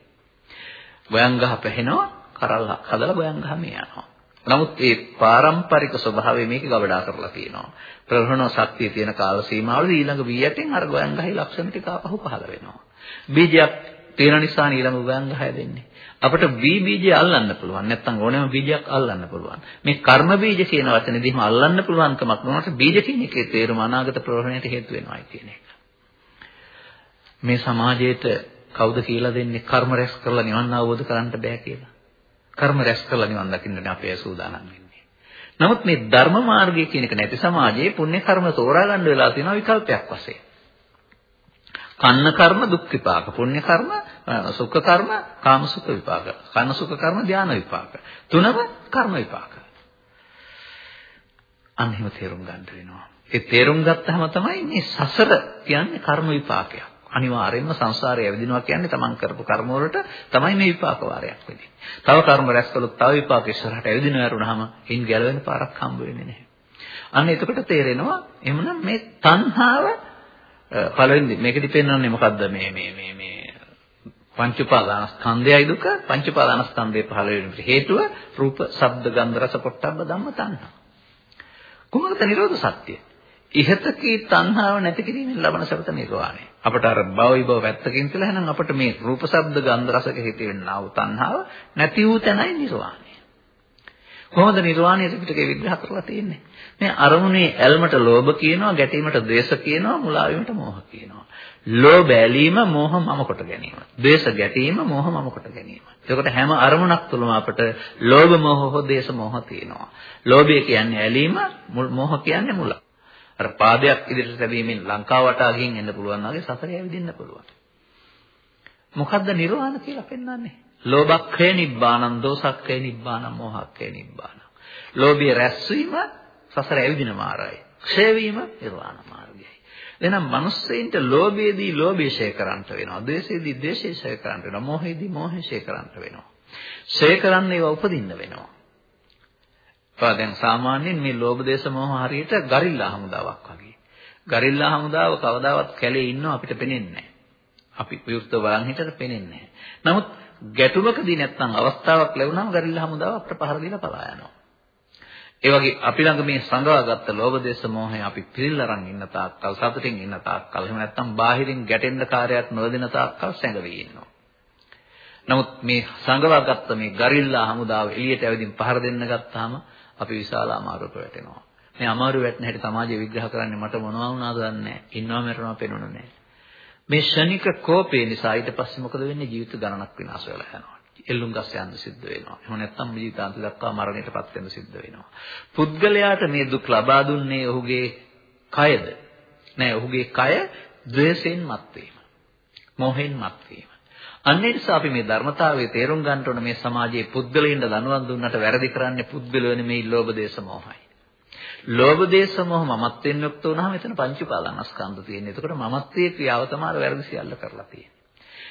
ගොයන් ගහ පැහෙනවා කරල් හදලා ගොයන් ගහ මේ යනවා. නමුත් ඒ පාරම්පරික ස්වභාවය මේක ගවඩා කරලා තියෙනවා. ප්‍රහරණ ශක්තිය තියෙන කාල සීමාවලදී ඊළඟ බීජයෙන් අර ගොයන් ගහේ ලක්ෂණ ටික ආපහු පහළ වෙනවා. බීජයක් තියෙන නිසා ඊළඟ ගොයන් ගහ හැදෙන්නේ. අපිට බී බීජය අල්ලන්න පුළුවන්. නැත්නම් ඕනෑම බීජයක් අල්ලන්න පුළුවන්. මේ කර්ම බීජ කියන වචනේදීම අල්ලන්න පුළුවන් කමක් නොනට බීජ කියන එකේ තේරුම අනාගත ප්‍රවහණයට හේතු වෙනවායි කියන එක. මේ සමාජයේට කවුද කියලා දෙන්නේ කර්ම රැස් කරලා නිවන් අවබෝධ කරගන්න බෑ කියලා. කර්ම රැස් කරලා නිවන් දකින්නනේ අපේ සූදානම් වෙන්නේ. නමුත් මේ ධර්ම මාර්ගය කියන එක නැති සමාජයේ පුණ්‍ය කර්ම තෝරා ගන්න වෙලා තියෙනවා විකල්පයක් වශයෙන්. කන්න කර්ම දුක් විපාක. පුණ්‍ය කර්ම සුඛ කර්ම කාම සුඛ විපාක. කන්න සුඛ කර්ම ධාන විපාක. තුනම කර්ම විපාක. අන්න එහෙම තේරුම් ගන්න වෙනවා. ඒ තේරුම් ගත්තාම තමයි මේ සසර කියන්නේ කර්ම විපාකයක්. අනිවාර්යයෙන්ම සංසාරය ඇවිදිනවා කියන්නේ තමන් කරපු කර්ම වලට තමයි මේ විපාක වාරයක් වෙන්නේ. තව කර්ම රැස් කළොත් තව විපාක ඉස්සරහට ඇවිදිනවා වරුණාම හින් ගැලවෙන පාරක් හම්බ වෙන්නේ නැහැ. අන්න එතකොට තේරෙනවා එහෙමනම් මේ තණ්හාව පළවෙනි මේකෙදි පෙන්වන්නේ මොකද්ද මේ මේ මේ මේ පංච උපාදානස්කන්ධයයි දුක පංච උපාදානස්කන්ධේ පහළ වෙන හේතුව රූප, ශබ්ද, ගන්ධ, රස, පොට්ටබ්බ ධම්ම තණ්හා. කුමකද නිරෝධ සත්‍ය? ඉහතකී තණ්හාව නැති කිරීමෙන් ලබන සබත නිර්වාණය. අපට අර භව විභව පැත්තකින් කියලා එහෙනම් අපට මේ රූප, ශබ්ද, ගන්ධ, රසක හිතෙන්නා වූ තණ්හාව නැති වූ තැනයි නිර්වාණය. කොහොමද නිර්වාණය ත්‍රිපිටකේ විග්‍රහ කරලා තියෙන්නේ? මේ අරමුණේ ඇල්මට ලෝභ කියනවා, ගැටීමට ද්වේෂ කියනවා, මුලාවීමට මෝහ කියනවා. ලෝභ ඇලීම මෝහ මම කොට ගැනීම. ද්වේෂ ගැටීම මෝහ මම කොට ගැනීම. එතකොට හැම අරමුණක් තුළම අපට ලෝභ මෝහ හෝ ද්වේෂ මෝහ තියෙනවා. ලෝභය කියන්නේ ඇලීම, මෝහ කියන්නේ මුල. අර පාදයක් ඉදිරියට තැබීමෙන් ලංකාව වටා ගිහින් එන්න පුළුවන් වගේ සසරේ ඇවිදින්න පුළුවන්. මොකද්ද නිර්වාණ කියලා පෙන්වන්නේ? ලෝභක්ඛය නිබ්බානං දෝසක්ඛය නිබ්බානං මෝහක්ඛය නිබ්බානං. ලෝභය රැස්වීම සසර ඇවිදින මාර්ගයයි. ක්ෂය වීම නිර්වාණ මාර්ගයයි. එහෙනම් මිනිස්සෙයින්ට ලෝභයේදී ලෝභය ෂය කරන්නට වෙනවා. ද්වේෂයේදී ද්වේෂය ෂය කරන්නට වෙනවා. මෝහයේදී මෝහය ෂය කරන්නට වෙනවා. ෂය කරන්න ඒවා උපදින්න වෙනවා. ඒවා දැන් සාමාන්‍යයෙන් මේ ලෝභ දේශ මොහ හරියට ගරිල්ලා හමුදාවක් වගේ. ගරිල්ලා හමුදාව කවදාවත් කැලේ ඉන්නව අපිට පේන්නේ නැහැ. අපි විවෘත බලන් හිටට පේන්නේ නැහැ. නමුත් ගැටුමකදී නැත්තම් අවස්ථාවක් ලැබුණාම ගරිල්ලා හමුදාව අපිට පහර දීලා පලා යනවා. ඒ වගේ අපි ළඟ මේ සංගවාගත්ත ලෝභ දේශ මොහය අපි පිළිලරන් ඉන්න තාක්කල් සතුටින් ඉන්න තාක්කල් එහෙම නැත්තම් බාහිරින් ගැටෙන්න කාර්යයක් නොදෙන තාක්කල් සැඟවී ඉන්නවා. නමුත් මේ සංගවාගත්ත මේ ගරිල්ලා හමුදාව එළියට ඇවිදින් පහර දෙන්න ගත්තාම අපි විශාල අමාරුවක වැටෙනවා. මේ අමාරු වැටෙන හැටි සමාජය විග්‍රහ කරන්නේ මට මොනවා වුණාද දන්නේ නැහැ. ඉන්නවා මරනවා පේනොන නැහැ. මේ ෂණික කෝපය නිසා ඊට පස්සේ මොකද වෙන්නේ ජීවිත ගණනක් විනාශ වෙලා යනවා. එල්ලුම් ගස් යන්න සිද්ධ වෙනවා. එහෙම නැත්නම් ජීවිතාන්ත දක්වා මරණයටපත් වෙන්න සිද්ධ වෙනවා. පුද්ගලයාට මේ දුක් ලබා දුන්නේ ඔහුගේ කයද? නෑ ඔහුගේ කය ද්වේෂයෙන් මත් වීම. මොහෙන් මත් වීම. අන්න ඒ නිසා අපි මේ ධර්මතාවයේ තේරුම් ගන්න ඕන මේ සමාජයේ පුද්ගලයින්ට දනුවන් දුන්නට වැරදි කරන්නේ පුද්ගලයෝ නෙමෙයි ලෝභ දේශ මොහයි. ලෝභ දේශ මොහ මමත්වෙන් යුක්ත වුණාම එතන පංච උපාදානස්කන්ධ තියෙන්නේ. එතකොට මමත්වයේ ක්‍රියාව තමයි වැරදි සියල්ල කරලා තියෙන්නේ.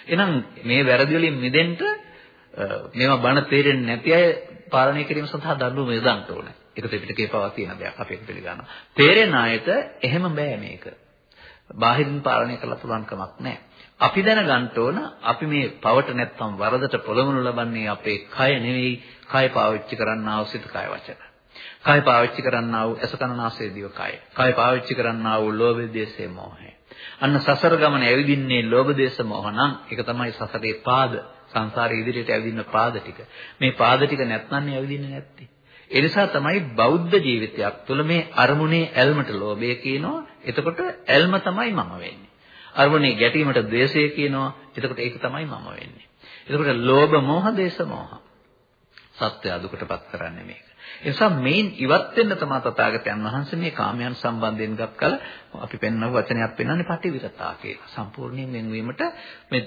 එහෙනම් මේ වැරදි වලින් මිදෙන්න මේවා බණ තේරෙන්නේ නැති අය පාලනය කිරීම සඳහා දඬුවම යොදන්න ඕනේ. ඒක ත්‍රිපිටකේ පවා තියෙන දෙයක් අපි ඒක පිළිගන්නවා. තේරෙන අයට එහෙම බෑ මේක. බාහිරින් පාලනය කරලා පුළුවන් කමක් නැහැ. අපි දැනගන්න ඕන අපි මේ පවට නැත්තම් වරදට පොළවනු ලබන්නේ අපේ කය නෙවෙයි කය පාවිච්චි කරන්නා වූ සිත කය වචන. කය පාවිච්චි කරන්නා වූ අස කන නාසය දිව කය. කය පාවිච්චි කරන්නා වූ ලෝභ දේශේ මොහය. අන්න සසර ගමන ඇවිදින්නේ ලෝභ දේශ මොහ නම් ඒක තමයි සසරේ පාද සංසාරේ ඉදිරියට ඇවිදින්න පාද ටික. මේ පාද ටික නැත්නම් ඇවිදින්නේ නැත්තේ. ඒ නිසා තමයි බෞද්ධ ජීවිතයක් තුළ මේ අරමුණේ ඇල්මට ලෝභය කියනවා. එතකොට ඇල්ම තමයි මම වෙන්නේ. අරමුණේ ගැටීමට ද්වේෂය කියනවා. එතකොට ඒක තමයි මම වෙන්නේ. එතකොට ලෝභ මෝහ දේශ මෝහ. සත්‍ය දුකටපත් කරන්නේ මේක. ඒ නිසා මේන් ඉවත් වෙන්න තමයි තථාගතයන් වහන්සේ මේ කාමයන් සම්බන්ධයෙන් ගත් කල අපි පෙන්වන වචනයක් පෙන්වන්නේ පටිවිරතා කියලා. සම්පූර්ණයෙන් වෙනවීමට මේ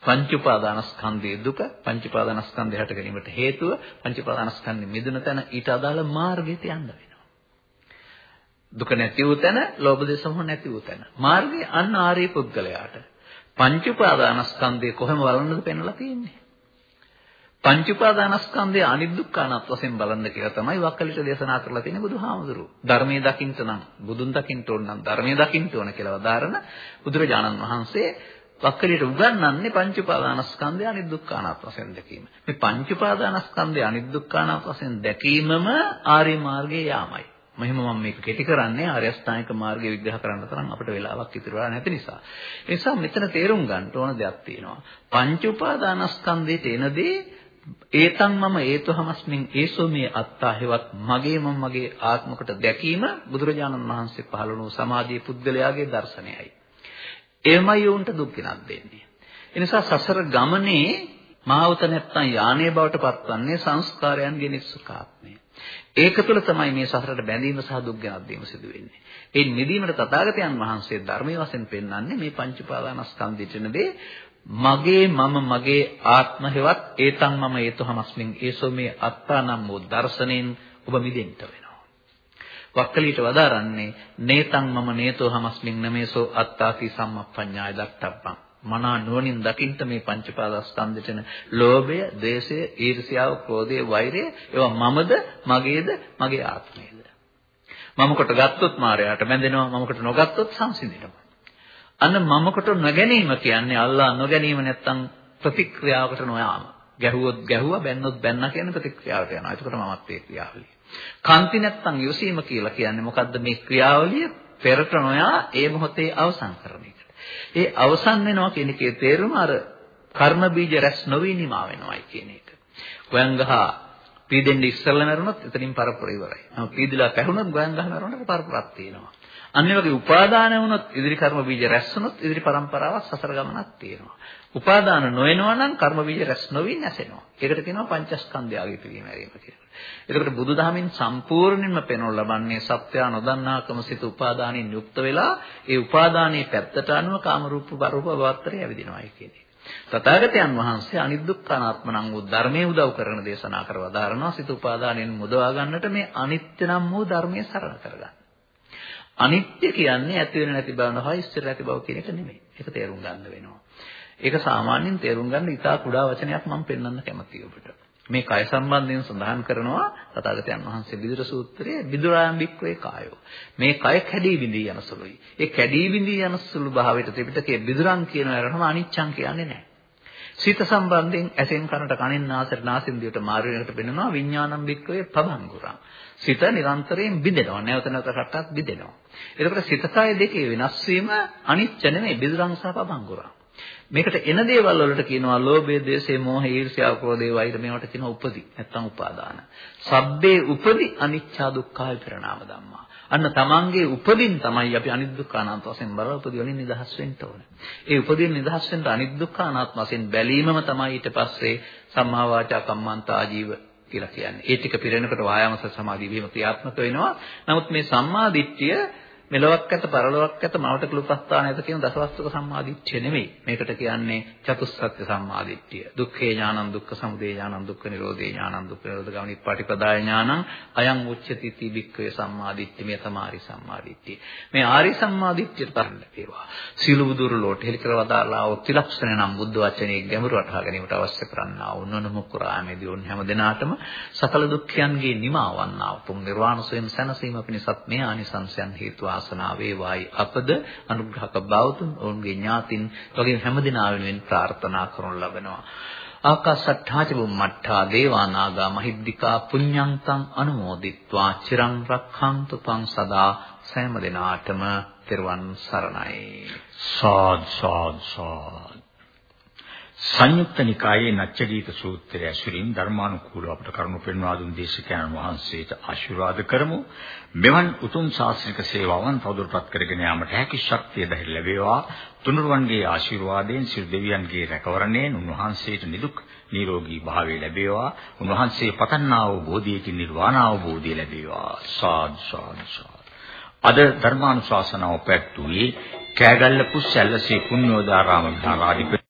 පංච උපාදානස්කන්ධයේ දුක පංච උපාදානස්කන්ධය හට ගැනීමට හේතුව පංච උපාදානස්කන්ධෙ මිදුන තැන ඊට අදාළ මාර්ගයට යන්න වෙනවා. දුක නැති වූ තැන, ලෝභ දේශ මොහ නැති වූ තැන. මාර්ගය අන්න ආර්ය පුද්ගලයාට. පංච උපාදානස්කන්ධය කොහෙම බලන්නද පෙන්වලා තියෙන්නේ? පංච උපාදානස්කන්ධය අනිදුක්ඛානත් වශයෙන් බලන්න කියලා තමයි වක්කලිට දේශනා කරලා තියෙන්නේ බුදුහාමුදුරුවෝ. ධර්මයේ දකින්න නම් බුදුන් දකින්න ඕන නම් ධර්මයේ දකින්න ඕන කියලා වදාරන බුදුරජාණන් වහන්සේ වක්කලියට උගන්වන්නේ පංච උපාදානස්කන්ධය අනිදුක්ඛානත් වශයෙන් දැකීම. මේ පංච උපාදානස්කන්ධය අනිදුක්ඛානත් වශයෙන් දැකීමම ආර්ය මාර්ගයේ යාමයි. මෙහෙම මම මේක කෙටි කරන්නේ ආර්ය අෂ්ටාංගික මාර්ගය විග්‍රහ කරන්න තරම් අපිට වෙලාවක් ඉතුරු වෙලා නැති නිසා. ඒ නිසා මෙතන තේරුම් ගන්න ඕන දෙයක් තියෙනවා. පංච උපාදානස්කන්ධයට එනදී ඒතන් මම ඒතොහමස්මින් ඒසෝ මේ අත්තා හේවත් මගේ මම මගේ ආත්මකට දැකීම බුදුරජාණන් වහන්සේ පහළ වුණු සමාධියේ පුද්ගලයාගේ දර්ශනයයි. එමයි උන්ට දුක් ගෙනත් දෙන්නේ. ඒ නිසා සසර ගමනේ මාවත නැත්තම් යානයේ බවට පත්වන්නේ සංස්කාරයන්ගේ නිස්සකාත්මය. ඒක තුළ තමයි මේ සසරට බැඳීම සහ දුක් ගෙනත් දීම සිදු වෙන්නේ. ඒ නිදීමට තථාගතයන් වහන්සේ ධර්මයේ වශයෙන් පෙන්වන්නේ මේ පංච පාදානස්කන්ධයට නෙවේ මගේ මම මගේ ආත්ම හේවත් ඒතන් මම ඒතොහමස්මින් ඒසෝ මේ අත්තානම් වූ දර්ශනෙන් ඔබ මිදෙන්න වෙනවා. වක්කලීට වදාරන්නේ නේතන් මම නේතොහමස්මින් නමේසෝ අත්තාති සම්මප්පඤ්ඤාය දක්තබ්බං. මනා නුවණින් දකින්න මේ පංචපාදස්කන්ධෙටන ලෝභය, ද්වේෂය, ඊර්ෂ්‍යාව, ක්‍රෝධය, වෛරය ඒවා මමද, මගේද, මගේ ආත්මයද. මම කොට ගත්තොත් මායයට බැඳෙනවා, මම කොට නොගත්තොත් සංසිඳෙනවා. අන්න මමකට නොගැනීම කියන්නේ අල්ලා නොගැනීම නැත්තම් ප්‍රතික්‍රියාවකට නොයාම. ගැහුවොත් ගැහුවා බැන්නොත් බැන්නා කියන ප්‍රතික්‍රියාවට යනවා. ඒකට මමත් ඒ ක්‍රියාවලිය. කන්ති නැත්තම් යොසීම කියලා කියන්නේ මොකද්ද මේ ක්‍රියාවලිය පෙරට නොයා ඒ මොහොතේ අවසන් කරන එකට. ඒ අවසන් වෙනවා කියන එකේ තේරුම අර කර්ම බීජ රැස් නොවී නිමා වෙනවයි කියන එක. ගොයන්ගහ පීදෙන්න ඉස්සෙල්ලා මරුණොත් එතනින් පරපුර ඉවරයි. නම පීදිලා පැහුණොත් ගයන් ගහ මරුණොත් පරපුරක් තියෙනවා. අනිත් වගේ උපාදාන වුණොත් ඉදිරි කර්ම බීජ රැස් වුණොත් ඉදිරි પરම්පරාවක් සසර ගමනක් තියෙනවා. උපාදාන නොවෙනවා නම් කර්ම බීජ රැස් නොවි නැසෙනවා. ඒකට කියනවා පංචස්කන්ධයගේ පිළිමැරීම කියලා. එතකොට බුදුදහමින් සම්පූර්ණයෙන්ම පෙන්වන ලබන්නේ සත්‍ය නොදන්නාකම සිත උපාදානින් යුක්ත වෙලා ඒ උපාදානයේ පැත්තට අනුව කාම රූප බරූප භවත්‍රය ඇවිදිනවායි කියන්නේ. තථාගතයන් වහන්සේ අනිදුක්ඛානාත්ම නම් වූ ධර්මයේ උදව් කරන දේශනා කරවදාරනවා සිත උපාදානයෙන් මුදවා ගන්නට මේ අනිත්‍ය නම් වූ ධර්මයේ සරණ කරගන්න. අනිත්‍ය කියන්නේ ඇති වෙන නැති බව නහයි ඉස්සර නැති බව කියන එක නෙමෙයි. ඒක තේරුම් ගන්න වෙනවා. ඒක සාමාන්‍යයෙන් තේරුම් ගන්න ඉතා කුඩා වචනයක් මම පෙන්වන්න කැමතියි ඔබට. මේ කය සම්බන්ධයෙන් සඳහන් කරනවා තථාගතයන් වහන්සේ විදුර සූත්‍රයේ විදුරාම්බික්වේ කායෝ. මේ කය කැඩී බිඳී යන සුළුයි. ඒ කැඩී බිඳී යන සුළු භාවයට ත්‍රිපිටකයේ විදුරන් කියන වරම අනිච්චං කියන්නේ නැහැ. සිත සම්බන්ධයෙන් ඇසෙන් කනට කනෙන් නාසයට නාසෙන් දිවට මාර්ගයකට පෙන්වනවා විඥානම් බික්කවේ පබංගුරං. සිත නිරන්තරයෙන් බිඳෙනවා. නැවත නැවත රටක් බිඳෙනවා. එතකොට සිත කය දෙකේ වෙනස් වීම අනිච්ච නෙමෙයි බිදුරං සහ පබංගුරං. මේකට එන දේවල් වලට කියනවා ලෝභය, ද්වේෂය, මෝහය, ඊර්ෂ්‍යාව, ක්‍රෝධය, වෛර මේවට කියනවා උපදි. නැත්තම් උපාදාන. සබ්බේ උපදි අනිච්චා දුක්ඛා විපරණාම ධම්මා. අන්න තමන්ගේ උපදින් තමයි අපි අනිත් දුක්ඛ අනාත්ම වශයෙන් බලලා උපදි වලින් නිදහස් වෙන්න ඕනේ. ඒ උපදින් නිදහස් වෙන්න අනිත් දුක්ඛ අනාත්ම වශයෙන් බැලීමම තමයි ඊට පස්සේ සම්මා වාචා කම්මන්ත ආජීව කියලා කියන්නේ. ඒ ටික පිරෙනකොට වායාමස සමාධිය වීම ක්‍රියාත්මක වෙනවා. නමුත් මේ සම්මා දිට්ඨිය මෙලොවක් ඇත පරලොවක් ඇත මවට කුලපස්ථාන ඇත කියන දසවස්තුක සම්මාදිට්ඨිය නෙමෙයි. මේකට කියන්නේ චතුස්සත්‍ය සම්මාදිට්ඨිය. දුක්ඛේ ඥානං දුක්ඛ සමුදය ඥානං දුක්ඛ නිරෝධේ ඥානං දුක්ඛ නිරෝධ ගාමිනී පටිපදාය ඥානං අයං උච්චති තිබික්කේ සම්මාදිට්ඨිය මේ තමයි සම්මාදිට්ඨිය. මේ ආරි සම්මාදිට්ඨියට තරන්න ලැබේවා. සීල බුදුරු ලෝට හෙලි කර වදාලා වූ ත්‍රිලක්ෂණ නම් බුද්ධ වචනේ ගැඹුරු වටහා ගැනීමට අවශ්‍ය කරන්නා වූ නොනමුකුරාමේදී උන් හැම දිනාටම සකල දුක්ඛයන්ගේ නිමාවන්නා වූ නිර්වාණ සෝයම් සැනසීම පිණිසත් මේ ආනිසංසයන් හේතු වාසනාව වේවායි. අපද අනුග්‍රහක බවතුන් ඔවුන්ගේ ඥාතින් වගේ හැමදිනා වෙනුවෙන් ප්‍රාර්ථනා කරනු ලබනවා. ආකාසට්ඨාච බුම්මට්ඨා දේවානාගා මහිද්దికා පුඤ්ඤන්තං අනුමෝදිත්වා. චිරං රක්ඛන්තු පං සදා සෑම දිනාටම තෙරුවන් සරණයි. සාද් සාද් සාද්. සංයුක්ත නිකායේ නච්චගීත සූත්‍රය ඇසුරින් ධර්මානුකූලව අපට කරුණු පෙන්වා දුන් දේශකයන් වහන්සේට ආශිර්වාද කරමු. මෙවන් උතුම් ශාස්ත්‍රික සේවාවන් තවදුරටත් කරගෙන යාමට හැකි ශක්තිය ධෛර්ය ලැබේවා. තුනුරුවන්ගේ ආශිර්වාදයෙන් සිල් දෙවියන්ගේ රැකවරණයෙන් උන්වහන්සේට නිදුක් නිරෝගී භාවය ලැබේවා. උන්වහන්සේ පතන්නා වූ බෝධියකින් නිර්වාණ අවබෝධය ලැබේවා. සාද් සාද් සාද්. අද ධර්මානුශාසනාව පැවැත්වුවේ කෑගල්ල පුස්සැල්ලසේ පුණ්‍යෝදාරාම විහාරාධිපති